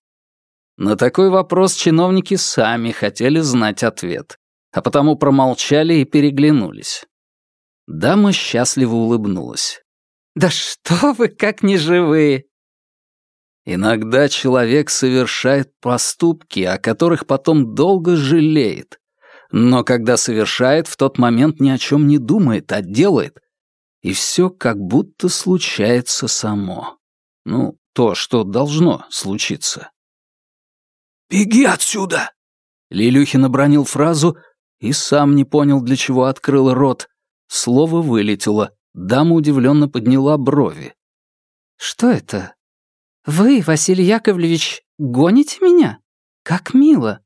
На такой вопрос чиновники сами хотели знать ответ, а потому промолчали и переглянулись. Дама счастливо улыбнулась. «Да что вы, как неживые!» Иногда человек совершает поступки, о которых потом долго жалеет. Но когда совершает, в тот момент ни о чем не думает, а делает. И все как будто случается само. Ну, то, что должно случиться. «Беги отсюда!» Лилюхин обронил фразу и сам не понял, для чего открыл рот. Слово вылетело. Дама удивленно подняла брови. «Что это? Вы, Василий Яковлевич, гоните меня? Как мило!»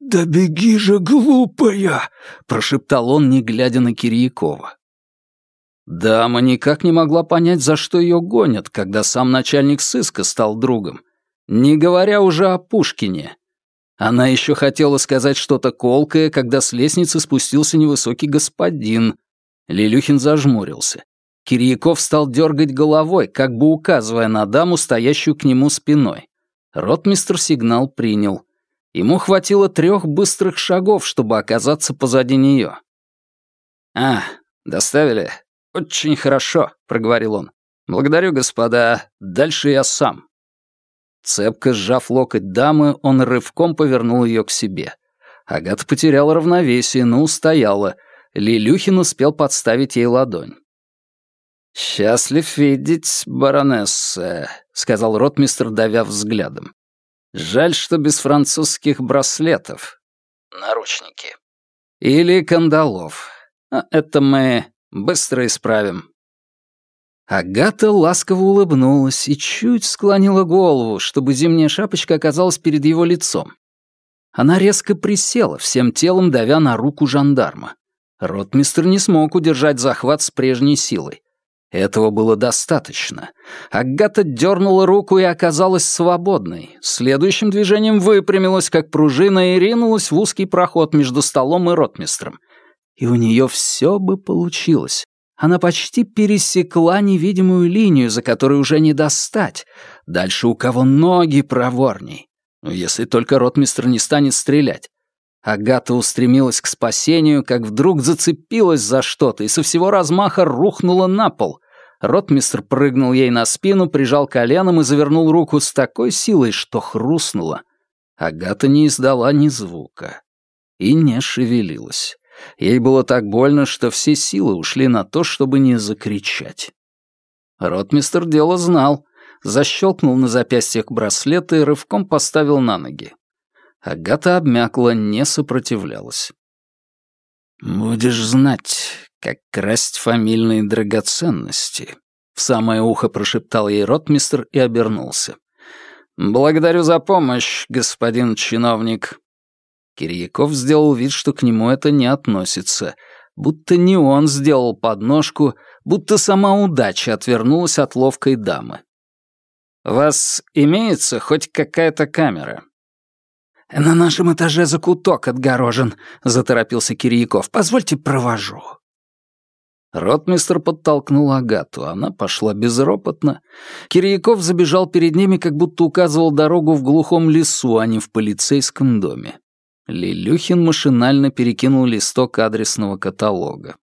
«Да беги же, глупая!» — прошептал он, не глядя на Кирьякова. Дама никак не могла понять, за что ее гонят, когда сам начальник сыска стал другом. Не говоря уже о Пушкине. Она еще хотела сказать что-то колкое, когда с лестницы спустился невысокий господин. Лилюхин зажмурился. Кирьяков стал дергать головой, как бы указывая на даму, стоящую к нему спиной. Ротмистр сигнал принял. Ему хватило трех быстрых шагов, чтобы оказаться позади нее. «А, доставили? Очень хорошо», — проговорил он. «Благодарю, господа. Дальше я сам». Цепко сжав локоть дамы, он рывком повернул ее к себе. Агата потеряла равновесие, но устояла. Лилюхин успел подставить ей ладонь. «Счастлив видеть, баронесса», — сказал ротмистр, давя взглядом. Жаль, что без французских браслетов. Наручники. Или кандалов. А это мы быстро исправим. Агата ласково улыбнулась и чуть склонила голову, чтобы зимняя шапочка оказалась перед его лицом. Она резко присела, всем телом давя на руку жандарма. Ротмистр не смог удержать захват с прежней силой. Этого было достаточно. Агата дернула руку и оказалась свободной. Следующим движением выпрямилась, как пружина, и ринулась в узкий проход между столом и ротмистром. И у нее все бы получилось. Она почти пересекла невидимую линию, за которой уже не достать. Дальше у кого ноги проворней. Ну, если только ротмистр не станет стрелять. Агата устремилась к спасению, как вдруг зацепилась за что-то и со всего размаха рухнула на пол. Ротмистр прыгнул ей на спину, прижал коленом и завернул руку с такой силой, что хрустнула. Агата не издала ни звука и не шевелилась. Ей было так больно, что все силы ушли на то, чтобы не закричать. Ротмистр дело знал. Защелкнул на запястьях браслеты и рывком поставил на ноги. Агата обмякла, не сопротивлялась. «Будешь знать, как красть фамильные драгоценности», — в самое ухо прошептал ей ротмистр и обернулся. «Благодарю за помощь, господин чиновник», Кирьяков сделал вид, что к нему это не относится, будто не он сделал подножку, будто сама удача отвернулась от ловкой дамы. «У вас имеется хоть какая-то камера?» «На нашем этаже закуток отгорожен», — заторопился Кирьяков. «Позвольте провожу». Ротмистр подтолкнул Агату, она пошла безропотно. Кирьяков забежал перед ними, как будто указывал дорогу в глухом лесу, а не в полицейском доме. Лилюхин машинально перекинул листок адресного каталога.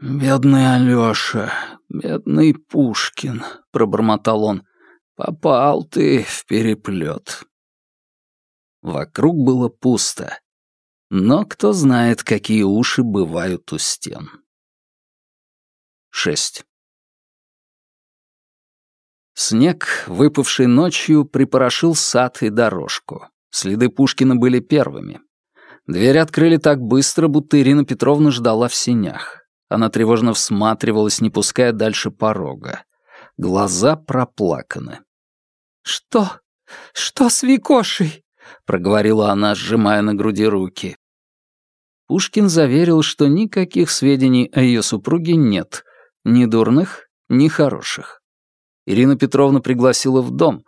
«Бедный Алёша, бедный Пушкин», — пробормотал он. «Попал ты в переплет». Вокруг было пусто. Но кто знает, какие уши бывают у стен. 6. Снег, выпавший ночью, припорошил сад и дорожку. Следы Пушкина были первыми. Дверь открыли так быстро, будто Ирина Петровна ждала в синях. Она тревожно всматривалась, не пуская дальше порога. Глаза проплаканы. «Что? Что с Викошей?» — проговорила она, сжимая на груди руки. Пушкин заверил, что никаких сведений о ее супруге нет, ни дурных, ни хороших. Ирина Петровна пригласила в дом,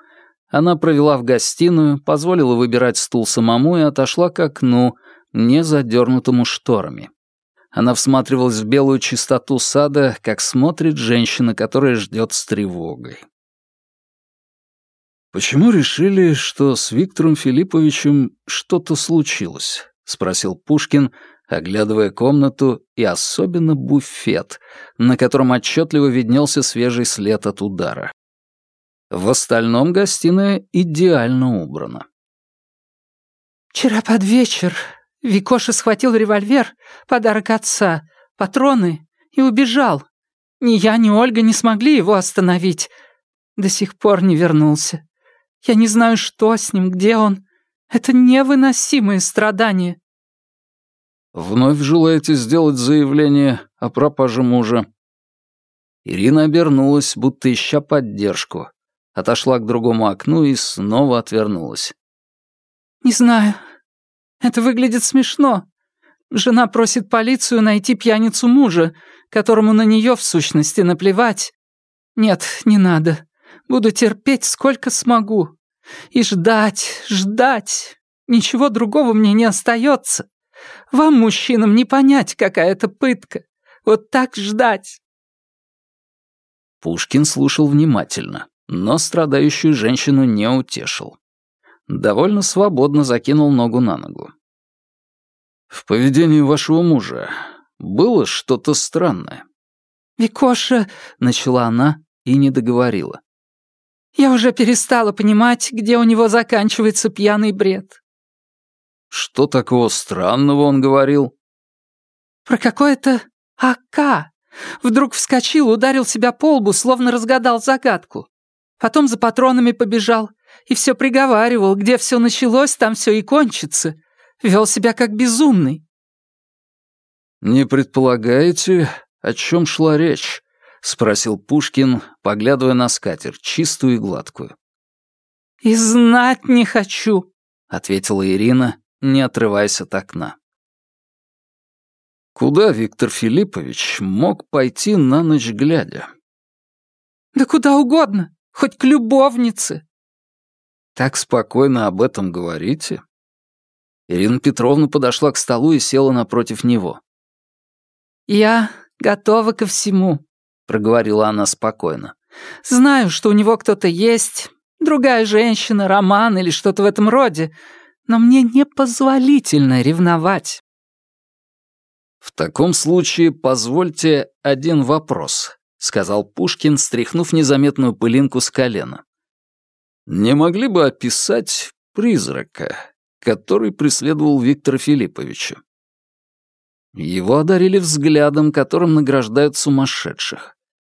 она провела в гостиную, позволила выбирать стул самому и отошла к окну, не задернутому шторами. Она всматривалась в белую чистоту сада, как смотрит женщина, которая ждет с тревогой. «Почему решили, что с Виктором Филипповичем что-то случилось?» — спросил Пушкин, оглядывая комнату и особенно буфет, на котором отчетливо виднелся свежий след от удара. В остальном гостиная идеально убрана. «Вчера под вечер Викоша схватил револьвер, подарок отца, патроны и убежал. Ни я, ни Ольга не смогли его остановить. До сих пор не вернулся. Я не знаю, что с ним, где он. Это невыносимые страдания». «Вновь желаете сделать заявление о пропаже мужа?» Ирина обернулась, будто ища поддержку отошла к другому окну и снова отвернулась. «Не знаю. Это выглядит смешно. Жена просит полицию найти пьяницу мужа, которому на нее в сущности наплевать. Нет, не надо. Буду терпеть, сколько смогу. И ждать, ждать. Ничего другого мне не остается. Вам, мужчинам, не понять, какая это пытка. Вот так ждать». Пушкин слушал внимательно но страдающую женщину не утешил. Довольно свободно закинул ногу на ногу. «В поведении вашего мужа было что-то странное?» «Викоша», — начала она и не договорила. «Я уже перестала понимать, где у него заканчивается пьяный бред». «Что такого странного он говорил?» «Про какое-то АК. Вдруг вскочил, ударил себя по лбу, словно разгадал загадку. Потом за патронами побежал. И все приговаривал, где все началось, там все и кончится. Вел себя как безумный. «Не предполагаете, о чем шла речь?» — спросил Пушкин, поглядывая на скатерть, чистую и гладкую. «И знать не хочу», — ответила Ирина, не отрываясь от окна. Куда Виктор Филиппович мог пойти на ночь глядя? «Да куда угодно, хоть к любовнице». «Так спокойно об этом говорите?» Ирина Петровна подошла к столу и села напротив него. «Я готова ко всему», — проговорила она спокойно. «Знаю, что у него кто-то есть, другая женщина, роман или что-то в этом роде, но мне непозволительно ревновать». «В таком случае позвольте один вопрос», — сказал Пушкин, стряхнув незаметную пылинку с колена. «Не могли бы описать призрака, который преследовал Виктора Филипповича?» Его одарили взглядом, которым награждают сумасшедших.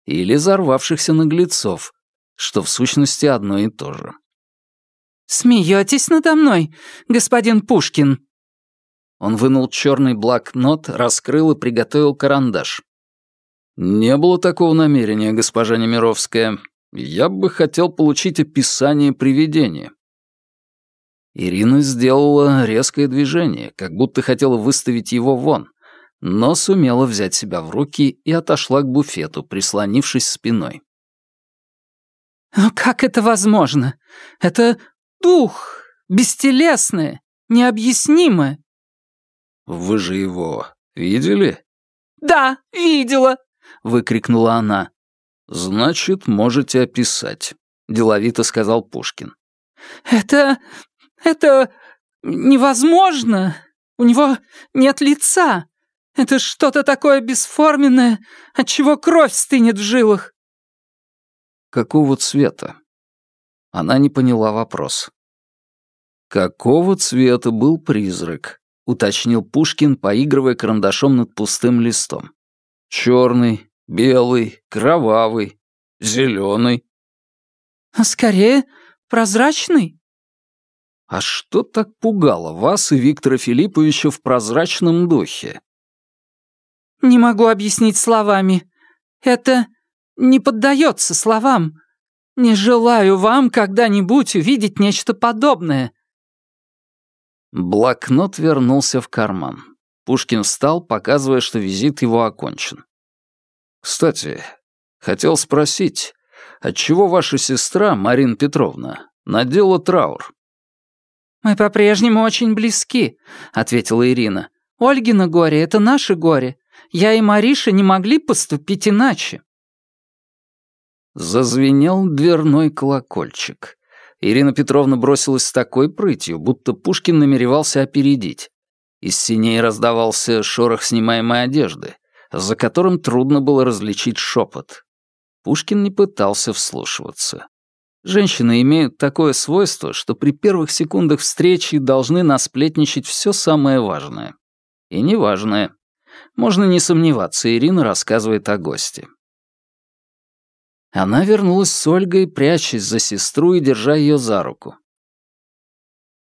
Или взорвавшихся наглецов, что в сущности одно и то же. «Смеетесь надо мной, господин Пушкин?» Он вынул черный блокнот, раскрыл и приготовил карандаш. «Не было такого намерения, госпожа Немировская. Я бы хотел получить описание привидения». Ирина сделала резкое движение, как будто хотела выставить его вон но сумела взять себя в руки и отошла к буфету, прислонившись спиной. «Но как это возможно? Это дух, бестелесное, необъяснимое». «Вы же его видели?» «Да, видела!» — выкрикнула она. «Значит, можете описать», — деловито сказал Пушкин. «Это... это... невозможно! У него нет лица!» Это что-то такое бесформенное, от чего кровь стынет в жилах. Какого цвета? Она не поняла вопрос. Какого цвета был призрак? уточнил Пушкин, поигрывая карандашом над пустым листом. Черный, белый, кровавый, зеленый. А скорее прозрачный. А что так пугало вас и Виктора Филипповича в прозрачном духе? Не могу объяснить словами. Это не поддается словам. Не желаю вам когда-нибудь увидеть нечто подобное». Блокнот вернулся в карман. Пушкин встал, показывая, что визит его окончен. «Кстати, хотел спросить, отчего ваша сестра, Марина Петровна, надела траур?» «Мы по-прежнему очень близки», — ответила Ирина. «Ольгина горе — это наше горе. Я и Мариша не могли поступить иначе». Зазвенел дверной колокольчик. Ирина Петровна бросилась с такой прытью, будто Пушкин намеревался опередить. Из синей раздавался шорох снимаемой одежды, за которым трудно было различить шепот. Пушкин не пытался вслушиваться. Женщины имеют такое свойство, что при первых секундах встречи должны насплетничать все самое важное. И неважное. Можно не сомневаться, Ирина рассказывает о госте. Она вернулась с Ольгой, прячась за сестру и держа ее за руку.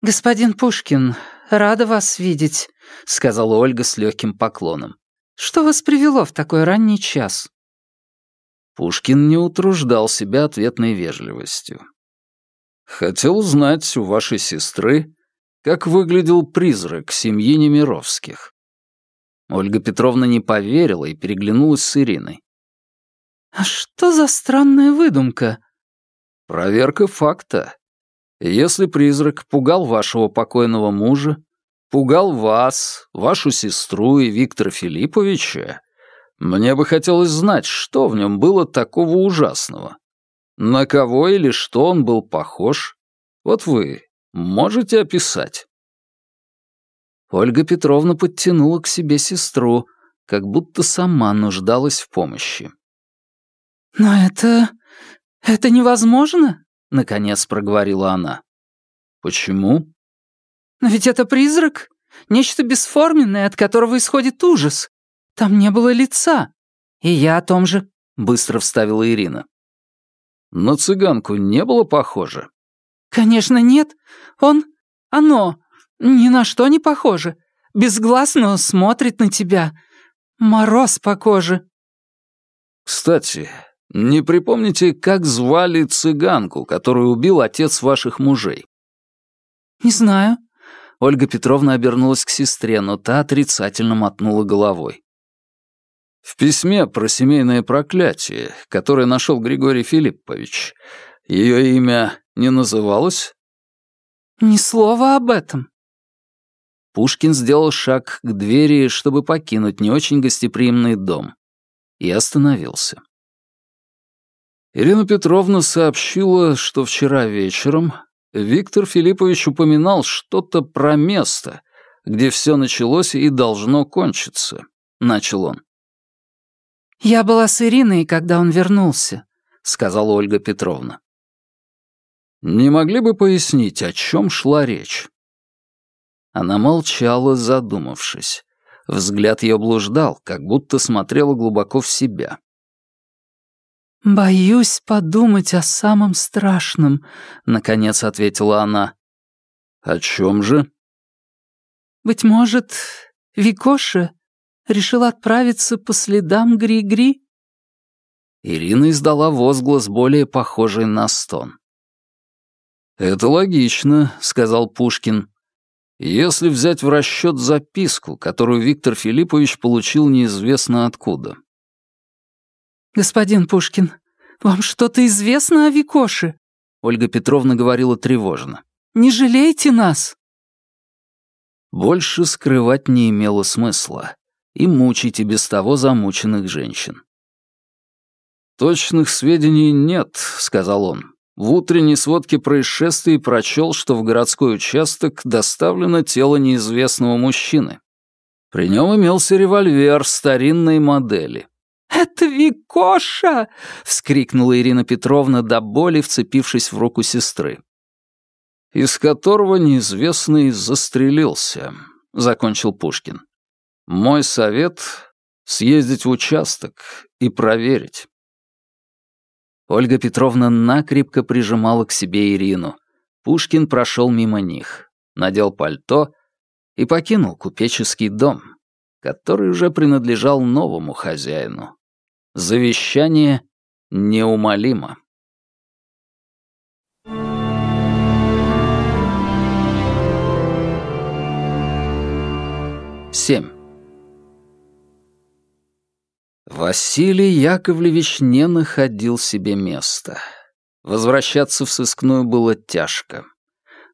«Господин Пушкин, рада вас видеть», — сказала Ольга с легким поклоном. «Что вас привело в такой ранний час?» Пушкин не утруждал себя ответной вежливостью. «Хотел узнать у вашей сестры, как выглядел призрак семьи Немировских. Ольга Петровна не поверила и переглянулась с Ириной. «А что за странная выдумка?» «Проверка факта. Если призрак пугал вашего покойного мужа, пугал вас, вашу сестру и Виктора Филипповича, мне бы хотелось знать, что в нем было такого ужасного. На кого или что он был похож? Вот вы можете описать?» Ольга Петровна подтянула к себе сестру, как будто сама нуждалась в помощи. «Но это... это невозможно?» — наконец проговорила она. «Почему?» «Но ведь это призрак, нечто бесформенное, от которого исходит ужас. Там не было лица. И я о том же», — быстро вставила Ирина. «На цыганку не было похоже?» «Конечно нет. Он... оно... ни на что не похоже. Без глаз, но смотрит на тебя. Мороз по коже». «Кстати, не припомните, как звали цыганку, которую убил отец ваших мужей?» «Не знаю». Ольга Петровна обернулась к сестре, но та отрицательно мотнула головой. В письме про семейное проклятие, которое нашел Григорий Филиппович, ее имя не называлось? Ни слова об этом. Пушкин сделал шаг к двери, чтобы покинуть не очень гостеприимный дом, и остановился. Ирина Петровна сообщила, что вчера вечером Виктор Филиппович упоминал что-то про место, где все началось и должно кончиться, — начал он. «Я была с Ириной, когда он вернулся», — сказала Ольга Петровна. «Не могли бы пояснить, о чем шла речь?» Она молчала, задумавшись. Взгляд ее блуждал, как будто смотрела глубоко в себя. «Боюсь подумать о самом страшном», — наконец ответила она. «О чем же?» «Быть может, Викоша решил отправиться по следам Гри-Гри?» Ирина издала возглас, более похожий на стон. «Это логично», — сказал Пушкин. «Если взять в расчет записку, которую Виктор Филиппович получил неизвестно откуда». «Господин Пушкин, вам что-то известно о Викоше?» Ольга Петровна говорила тревожно. «Не жалейте нас!» Больше скрывать не имело смысла и мучить и без того замученных женщин. «Точных сведений нет», — сказал он. В утренней сводке происшествий прочел, что в городской участок доставлено тело неизвестного мужчины. При нем имелся револьвер старинной модели. «Это Викоша!» — вскрикнула Ирина Петровна до боли, вцепившись в руку сестры. «Из которого неизвестный застрелился», — закончил Пушкин. Мой совет — съездить в участок и проверить. Ольга Петровна накрепко прижимала к себе Ирину. Пушкин прошел мимо них, надел пальто и покинул купеческий дом, который уже принадлежал новому хозяину. Завещание неумолимо. Семь. Василий Яковлевич не находил себе места. Возвращаться в сыскную было тяжко.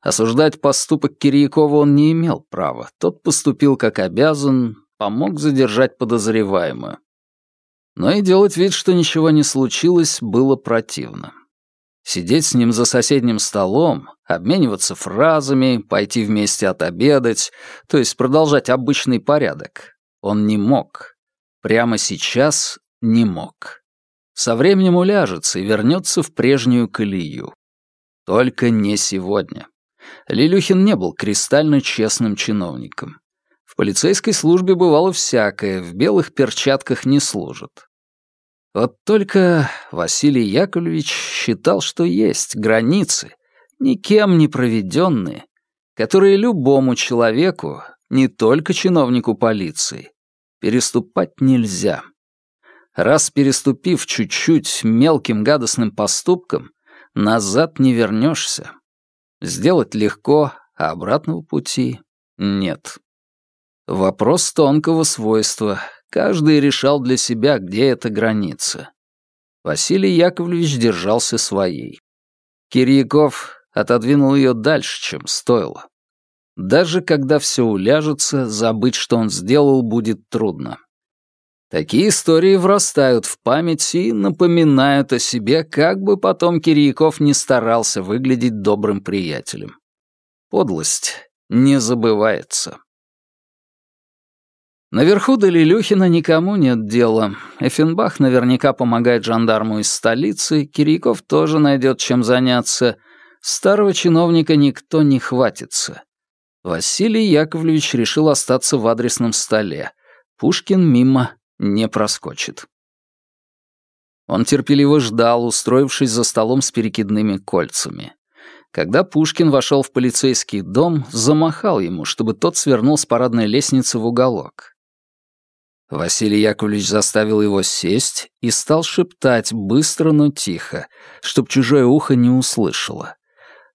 Осуждать поступок Кирьякова он не имел права. Тот поступил как обязан, помог задержать подозреваемую. Но и делать вид, что ничего не случилось, было противно. Сидеть с ним за соседним столом, обмениваться фразами, пойти вместе отобедать, то есть продолжать обычный порядок, он не мог. Прямо сейчас не мог. Со временем уляжется и вернется в прежнюю колею. Только не сегодня. Лилюхин не был кристально честным чиновником. В полицейской службе бывало всякое, в белых перчатках не служат. Вот только Василий Яковлевич считал, что есть границы, никем не проведенные, которые любому человеку, не только чиновнику полиции, Переступать нельзя. Раз переступив чуть-чуть мелким гадостным поступком, назад не вернешься. Сделать легко, а обратного пути нет. Вопрос тонкого свойства. Каждый решал для себя, где эта граница. Василий Яковлевич держался своей. Кирьяков отодвинул ее дальше, чем стоило. Даже когда все уляжется, забыть, что он сделал, будет трудно. Такие истории врастают в память и напоминают о себе, как бы потом Кирьяков не старался выглядеть добрым приятелем. Подлость не забывается. Наверху до Лилюхина никому нет дела. Эффенбах наверняка помогает жандарму из столицы, Кирьяков тоже найдет чем заняться. Старого чиновника никто не хватится. Василий Яковлевич решил остаться в адресном столе. Пушкин мимо не проскочит. Он терпеливо ждал, устроившись за столом с перекидными кольцами. Когда Пушкин вошел в полицейский дом, замахал ему, чтобы тот свернул с парадной лестницы в уголок. Василий Яковлевич заставил его сесть и стал шептать быстро, но тихо, чтоб чужое ухо не услышало.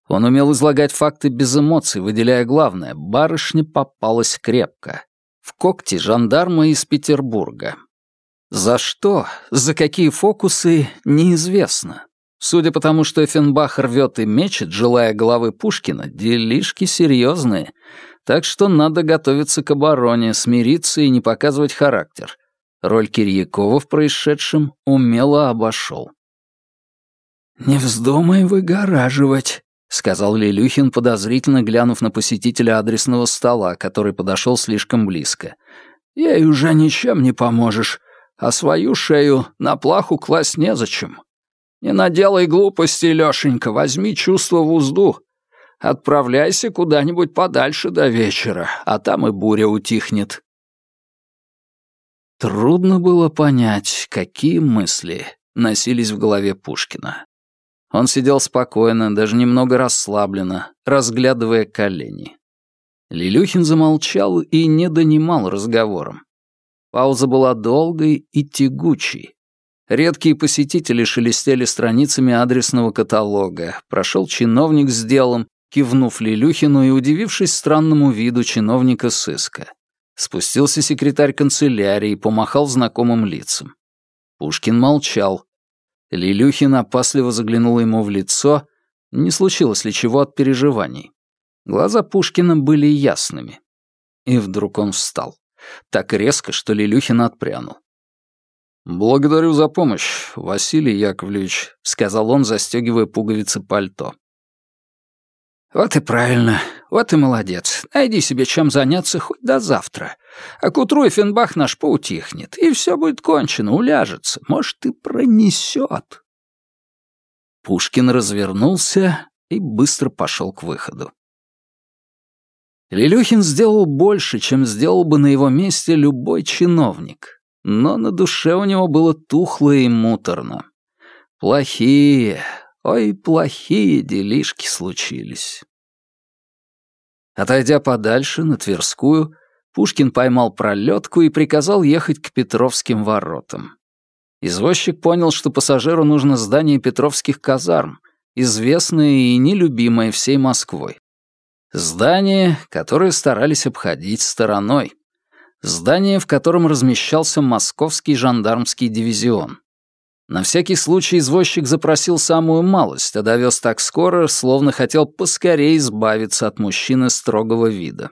Он умел излагать факты без эмоций, выделяя главное — барышня попалась крепко. В когти жандарма из Петербурга. За что, за какие фокусы, неизвестно. Судя по тому, что Эффенбах рвет и мечет, желая головы Пушкина, делишки серьезные, так что надо готовиться к обороне, смириться и не показывать характер. Роль Кирьякова в происшедшем умело обошел. «Не вздумай выгораживать», — сказал Лилюхин, подозрительно глянув на посетителя адресного стола, который подошел слишком близко. «Ей уже ничем не поможешь, а свою шею на плаху класть незачем. Не наделай глупости, Лёшенька, возьми чувство в узду. Отправляйся куда-нибудь подальше до вечера, а там и буря утихнет». Трудно было понять, какие мысли носились в голове Пушкина. Он сидел спокойно, даже немного расслабленно, разглядывая колени. Лилюхин замолчал и не донимал разговором. Пауза была долгой и тягучей. Редкие посетители шелестели страницами адресного каталога. Прошел чиновник с делом, кивнув Лилюхину и удивившись странному виду чиновника сыска. Спустился секретарь канцелярии и помахал знакомым лицам. Пушкин молчал. Лилюхин опасливо заглянул ему в лицо. Не случилось ли чего от переживаний? Глаза Пушкина были ясными. И вдруг он встал. Так резко, что Лилюхин отпрянул. «Благодарю за помощь, Василий Яковлевич», — сказал он, застегивая пуговицы пальто. «Вот и правильно, вот и молодец. Найди себе чем заняться хоть до завтра. А к утру Эффенбах наш поутихнет, и все будет кончено, уляжется. Может, и пронесет». Пушкин развернулся и быстро пошел к выходу. Лилюхин сделал больше, чем сделал бы на его месте любой чиновник. Но на душе у него было тухло и муторно. Плохие, ой, плохие делишки случились. Отойдя подальше, на Тверскую, Пушкин поймал пролетку и приказал ехать к Петровским воротам. Извозчик понял, что пассажиру нужно здание Петровских казарм, известное и нелюбимое всей Москвой. Здание, которое старались обходить стороной. Здание, в котором размещался Московский жандармский дивизион. На всякий случай извозчик запросил самую малость, а довез так скоро, словно хотел поскорее избавиться от мужчины строгого вида.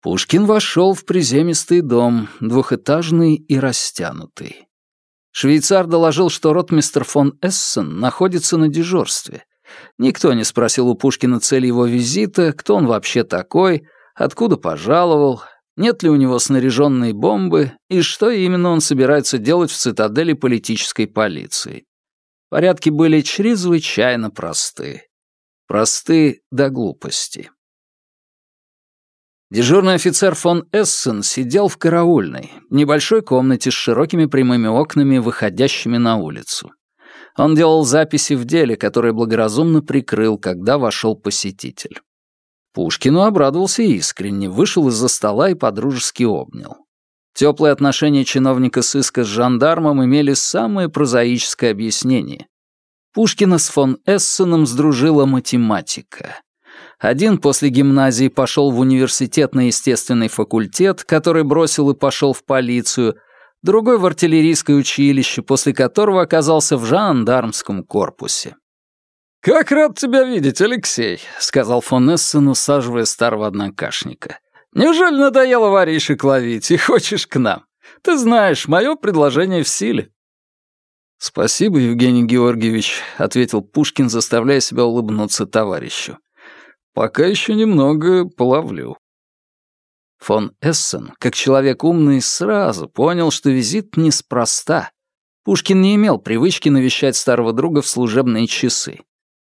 Пушкин вошел в приземистый дом, двухэтажный и растянутый. Швейцар доложил, что ротмистер фон Эссен находится на дежурстве, Никто не спросил у Пушкина цели его визита, кто он вообще такой, откуда пожаловал, нет ли у него снаряженной бомбы и что именно он собирается делать в цитадели политической полиции. Порядки были чрезвычайно просты. Просты до глупости. Дежурный офицер фон Эссен сидел в караульной, небольшой комнате с широкими прямыми окнами, выходящими на улицу. Он делал записи в деле, которое благоразумно прикрыл, когда вошел посетитель. Пушкину обрадовался искренне, вышел из-за стола и подружески обнял. Теплые отношения чиновника сыска с жандармом имели самое прозаическое объяснение. Пушкина с фон Эссеном сдружила математика. Один после гимназии пошел в университет на естественный факультет, который бросил и пошел в полицию — другой в артиллерийское училище, после которого оказался в жандармском корпусе. «Как рад тебя видеть, Алексей», — сказал фон Эссен, усаживая старого однокашника. «Неужели надоело воришек ловить и хочешь к нам? Ты знаешь, мое предложение в силе». «Спасибо, Евгений Георгиевич», — ответил Пушкин, заставляя себя улыбнуться товарищу. «Пока еще немного половлю». Фон Эссен, как человек умный, сразу понял, что визит неспроста. Пушкин не имел привычки навещать старого друга в служебные часы.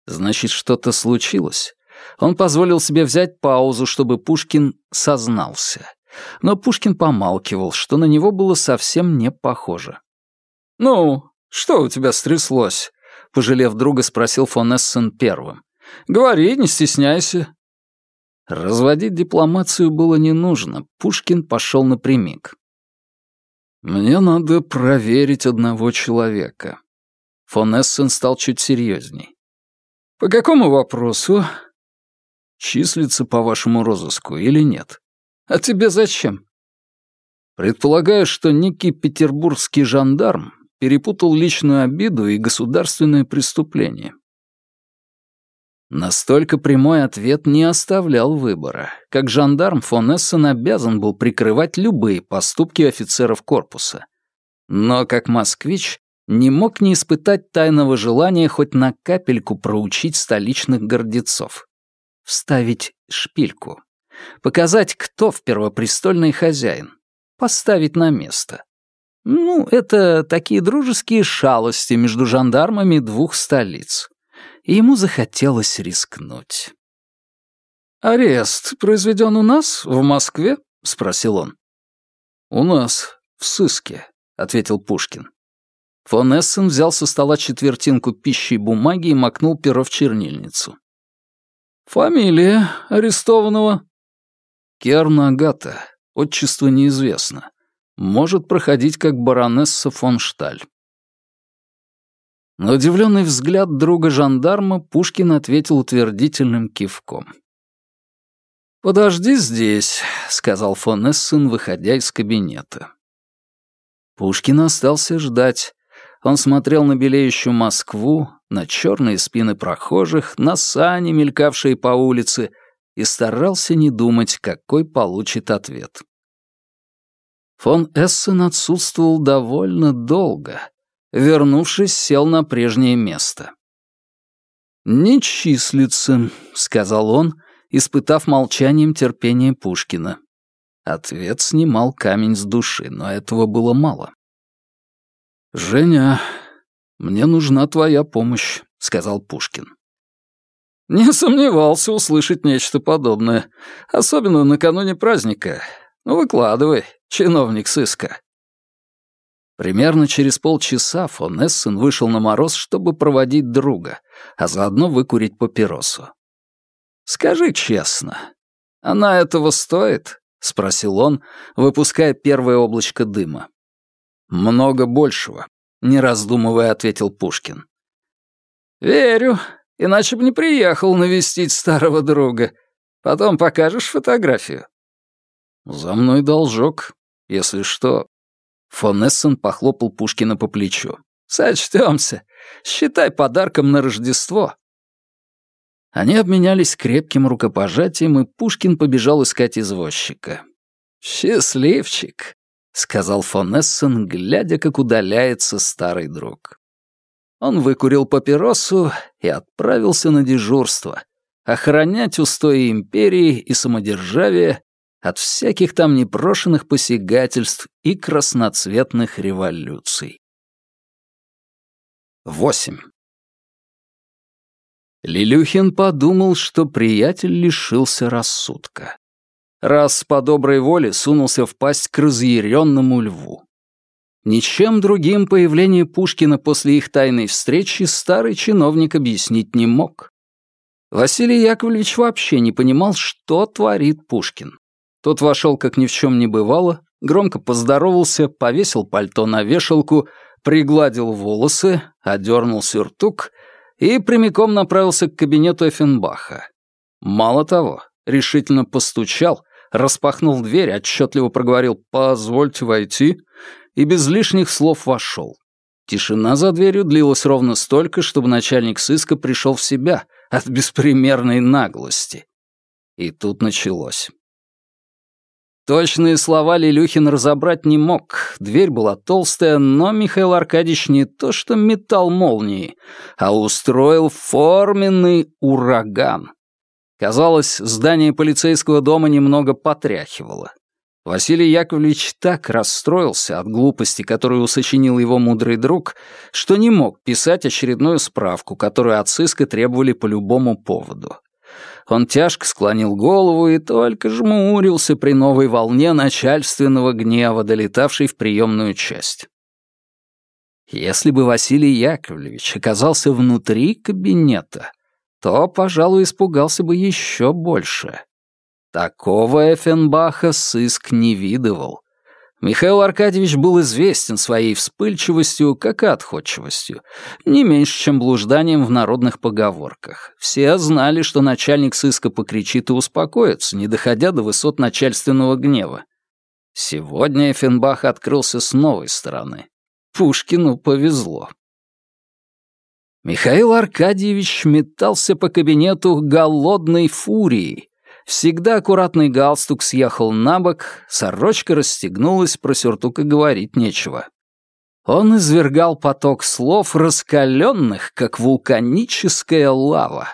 Значит, что-то случилось. Он позволил себе взять паузу, чтобы Пушкин сознался. Но Пушкин помалкивал, что на него было совсем не похоже. «Ну, что у тебя стряслось? — пожалев друга, спросил фон Эссен первым. «Говори, не стесняйся». Разводить дипломацию было не нужно. Пушкин пошел напрямик. «Мне надо проверить одного человека». Фон Эссен стал чуть серьезней. «По какому вопросу?» «Числится по вашему розыску или нет?» «А тебе зачем?» «Предполагаю, что некий петербургский жандарм перепутал личную обиду и государственное преступление. Настолько прямой ответ не оставлял выбора. Как жандарм фон Эссен обязан был прикрывать любые поступки офицеров корпуса. Но как москвич не мог не испытать тайного желания хоть на капельку проучить столичных гордецов. Вставить шпильку. Показать, кто в первопрестольный хозяин. Поставить на место. Ну, это такие дружеские шалости между жандармами двух столиц. И ему захотелось рискнуть. «Арест произведен у нас, в Москве?» — спросил он. «У нас, в сыске», — ответил Пушкин. Фон Эссен взял со стола четвертинку пищи и бумаги и макнул перо в чернильницу. «Фамилия арестованного?» «Керн Агата. Отчество неизвестно может проходить как баронесса фон Шталь. На удивленный взгляд друга жандарма Пушкин ответил утвердительным кивком. «Подожди здесь», — сказал фон Эссен, выходя из кабинета. Пушкин остался ждать. Он смотрел на белеющую Москву, на черные спины прохожих, на сани, мелькавшие по улице, и старался не думать, какой получит ответ. Фон Эссен отсутствовал довольно долго. Вернувшись, сел на прежнее место. «Не числится», — сказал он, испытав молчанием терпение Пушкина. Ответ снимал камень с души, но этого было мало. «Женя, мне нужна твоя помощь», — сказал Пушкин. «Не сомневался услышать нечто подобное, особенно накануне праздника. Ну, выкладывай, чиновник сыска». Примерно через полчаса фон Эссен вышел на мороз, чтобы проводить друга, а заодно выкурить папиросу. «Скажи честно, она этого стоит?» — спросил он, выпуская первое облачко дыма. «Много большего», — не раздумывая ответил Пушкин. «Верю, иначе бы не приехал навестить старого друга. Потом покажешь фотографию?» «За мной должок. Если что...» Фон Эссен похлопал Пушкина по плечу. «Сочтёмся. Считай подарком на Рождество». Они обменялись крепким рукопожатием, и Пушкин побежал искать извозчика. «Счастливчик», — сказал фон Эссен, глядя, как удаляется старый друг. Он выкурил папиросу и отправился на дежурство, охранять устои империи и самодержавия от всяких там непрошенных посягательств и красноцветных революций. 8. Лилюхин подумал, что приятель лишился рассудка. Раз по доброй воле сунулся в пасть к разъяренному льву. Ничем другим появление Пушкина после их тайной встречи старый чиновник объяснить не мог. Василий Яковлевич вообще не понимал, что творит Пушкин. Тот вошел, как ни в чем не бывало, громко поздоровался, повесил пальто на вешалку, пригладил волосы, одернул сюртук и прямиком направился к кабинету Эффенбаха. Мало того, решительно постучал, распахнул дверь, отчетливо проговорил «позвольте войти» и без лишних слов вошел. Тишина за дверью длилась ровно столько, чтобы начальник сыска пришел в себя от беспримерной наглости. И тут началось. Точные слова Лилюхин разобрать не мог. Дверь была толстая, но Михаил Аркадьевич не то что метал молнии, а устроил форменный ураган. Казалось, здание полицейского дома немного потряхивало. Василий Яковлевич так расстроился от глупости, которую усочинил его мудрый друг, что не мог писать очередную справку, которую от сыска требовали по любому поводу. Он тяжко склонил голову и только жмурился при новой волне начальственного гнева, долетавшей в приемную часть. Если бы Василий Яковлевич оказался внутри кабинета, то, пожалуй, испугался бы еще больше. Такого Эффенбаха сыск не видывал. Михаил Аркадьевич был известен своей вспыльчивостью, как и отходчивостью, не меньше, чем блужданием в народных поговорках. Все знали, что начальник сыска покричит и успокоится, не доходя до высот начальственного гнева. Сегодня Эффенбах открылся с новой стороны. Пушкину повезло. Михаил Аркадьевич метался по кабинету голодной фурией. Всегда аккуратный галстук съехал на бок, сорочка расстегнулась, про сюртук говорить нечего. Он извергал поток слов, раскаленных, как вулканическая лава.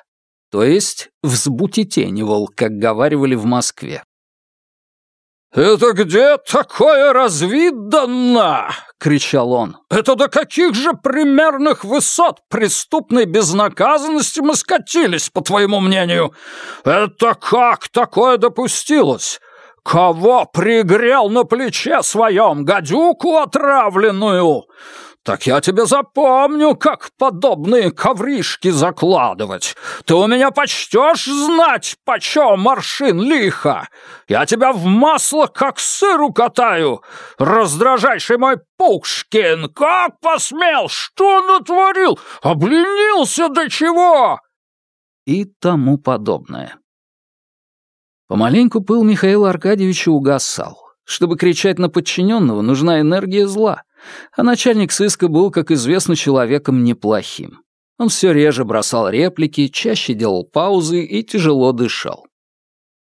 То есть взбутетенивал, как говаривали в Москве. «Это где такое развидано?» — кричал он. «Это до каких же примерных высот преступной безнаказанности мы скатились, по твоему мнению? Это как такое допустилось? Кого пригрел на плече своем, гадюку отравленную? «Так я тебе запомню, как подобные ковришки закладывать. Ты у меня почтешь знать, почем маршин лихо. Я тебя в масло, как сыру катаю. Раздражайший мой Пушкин, как посмел, что натворил, обленился до чего?» И тому подобное. Помаленьку пыл Михаила Аркадьевича угасал. Чтобы кричать на подчиненного, нужна энергия зла — а начальник сыска был, как известно, человеком неплохим. Он все реже бросал реплики, чаще делал паузы и тяжело дышал.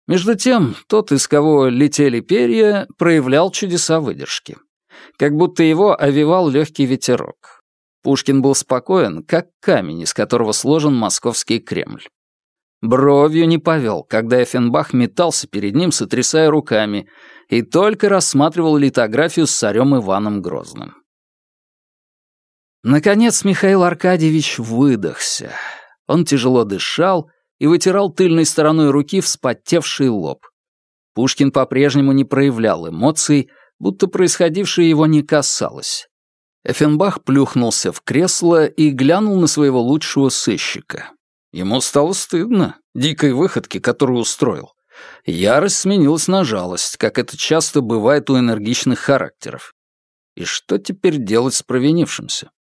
Между тем, тот, из кого летели перья, проявлял чудеса выдержки. Как будто его овивал легкий ветерок. Пушкин был спокоен, как камень, из которого сложен московский Кремль. Бровью не повел, когда Эффенбах метался перед ним, сотрясая руками, и только рассматривал литографию с царем Иваном Грозным. Наконец Михаил Аркадьевич выдохся. Он тяжело дышал и вытирал тыльной стороной руки вспотевший лоб. Пушкин по-прежнему не проявлял эмоций, будто происходившее его не касалось. Эффенбах плюхнулся в кресло и глянул на своего лучшего сыщика. Ему стало стыдно дикой выходки, которую устроил. Ярость сменилась на жалость, как это часто бывает у энергичных характеров. И что теперь делать с провинившимся?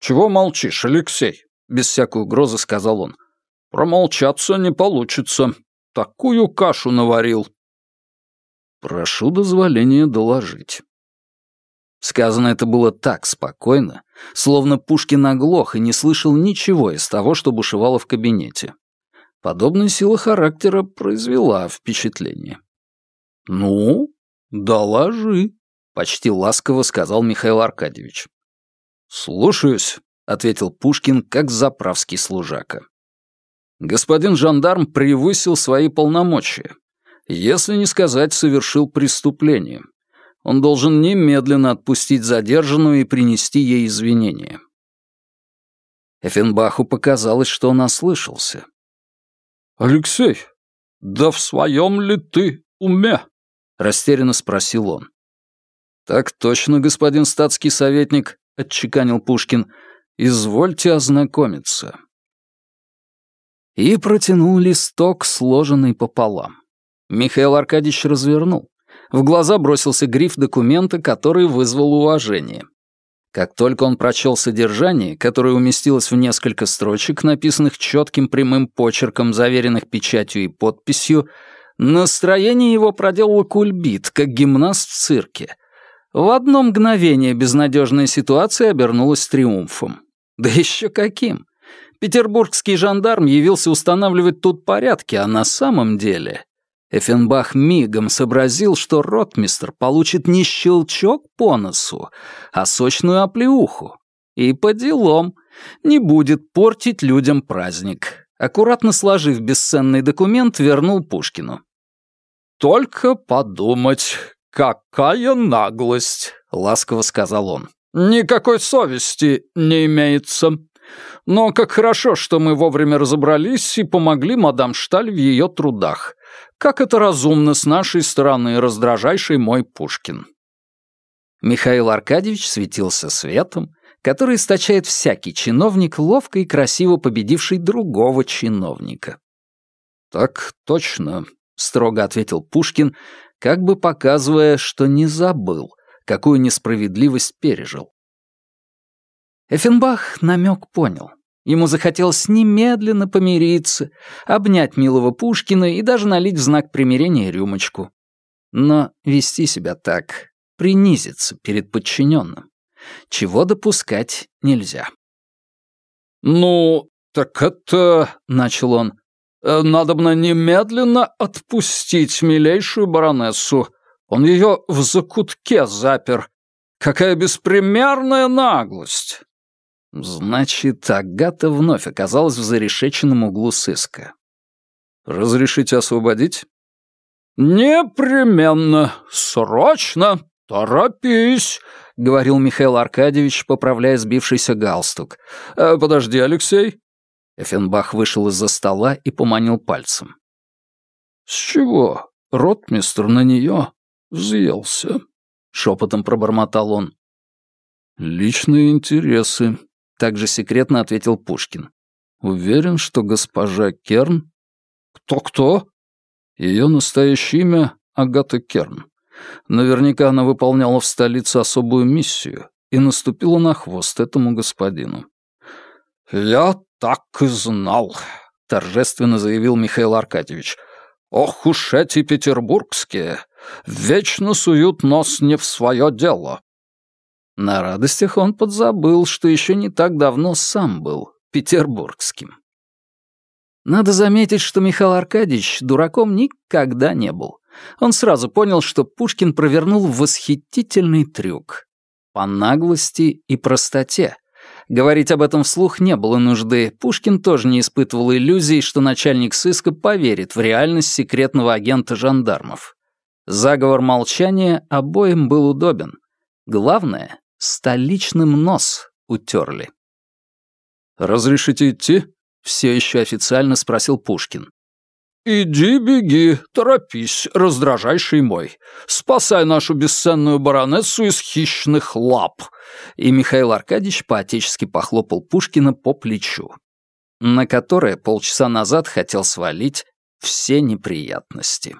«Чего молчишь, Алексей?» — без всякой угрозы сказал он. «Промолчаться не получится. Такую кашу наварил». «Прошу дозволения доложить». Сказано это было так спокойно, словно Пушкин оглох и не слышал ничего из того, что бушевало в кабинете. Подобная сила характера произвела впечатление. «Ну, доложи», — почти ласково сказал Михаил Аркадьевич. «Слушаюсь», — ответил Пушкин, как заправский служака. Господин жандарм превысил свои полномочия. Если не сказать, совершил преступление. Он должен немедленно отпустить задержанную и принести ей извинения. Эффенбаху показалось, что он ослышался. «Алексей, да в своем ли ты уме?» — растерянно спросил он. «Так точно, господин статский советник», — отчеканил Пушкин. «Извольте ознакомиться». И протянул листок, сложенный пополам. Михаил Аркадьевич развернул. В глаза бросился гриф документа, который вызвал уважение. Как только он прочел содержание, которое уместилось в несколько строчек, написанных четким прямым почерком, заверенных печатью и подписью, настроение его проделало кульбит, как гимнаст в цирке. В одно мгновение безнадежная ситуация обернулась триумфом. Да еще каким! Петербургский жандарм явился устанавливать тут порядки, а на самом деле Эффенбах мигом сообразил, что ротмистр получит не щелчок по носу, а сочную оплеуху. И по делам. Не будет портить людям праздник. Аккуратно сложив бесценный документ, вернул Пушкину. «Только подумать, какая наглость!» — ласково сказал он. «Никакой совести не имеется. Но как хорошо, что мы вовремя разобрались и помогли мадам Шталь в ее трудах. Как это разумно с нашей стороны, раздражайший мой Пушкин. Михаил Аркадьевич светился светом, который источает всякий чиновник, ловко и красиво победивший другого чиновника. «Так точно», — строго ответил Пушкин, как бы показывая, что не забыл, какую несправедливость пережил. Эффенбах намек понял. Ему захотелось немедленно помириться, обнять милого Пушкина и даже налить в знак примирения рюмочку. Но вести себя так, принизиться перед подчиненным, чего допускать нельзя. «Ну, так это...» — начал он. «э, «Надобно немедленно отпустить милейшую баронессу. Он ее в закутке запер. Какая беспримерная наглость!» Значит, Агата вновь оказалась в зарешеченном углу сыска. «Разрешите освободить?» «Непременно! Срочно! Торопись!» — говорил Михаил Аркадьевич, поправляя сбившийся галстук. «Э, «Подожди, Алексей!» Эффенбах вышел из-за стола и поманил пальцем. «С чего ротмистр на нее взъелся?» — шепотом пробормотал он. «Личные интересы», также секретно ответил Пушкин. Уверен, что госпожа Керн... Кто-кто? Ее настоящее имя Агата Керн. Наверняка она выполняла в столице особую миссию и наступила на хвост этому господину. «Я так и знал», — торжественно заявил Михаил Аркадьевич. «Ох уж эти петербургские! Вечно суют нос не в свое дело. На радостях он подзабыл, что еще не так давно сам был петербургским. Надо заметить, что Михаил Аркадьевич дураком никогда не был. Он сразу понял, что Пушкин провернул восхитительный трюк. По наглости и простоте. Говорить об этом вслух не было нужды. Пушкин тоже не испытывал иллюзий, что начальник сыска поверит в реальность секретного агента жандармов. Заговор молчания обоим был удобен. Главное, Столичным нос утерли. «Разрешите идти?» — все еще официально спросил Пушкин. «Иди, беги, торопись, раздражайший мой. Спасай нашу бесценную баронессу из хищных лап!» И Михаил Аркадьевич поотечески похлопал Пушкина по плечу, на которое полчаса назад хотел свалить все неприятности.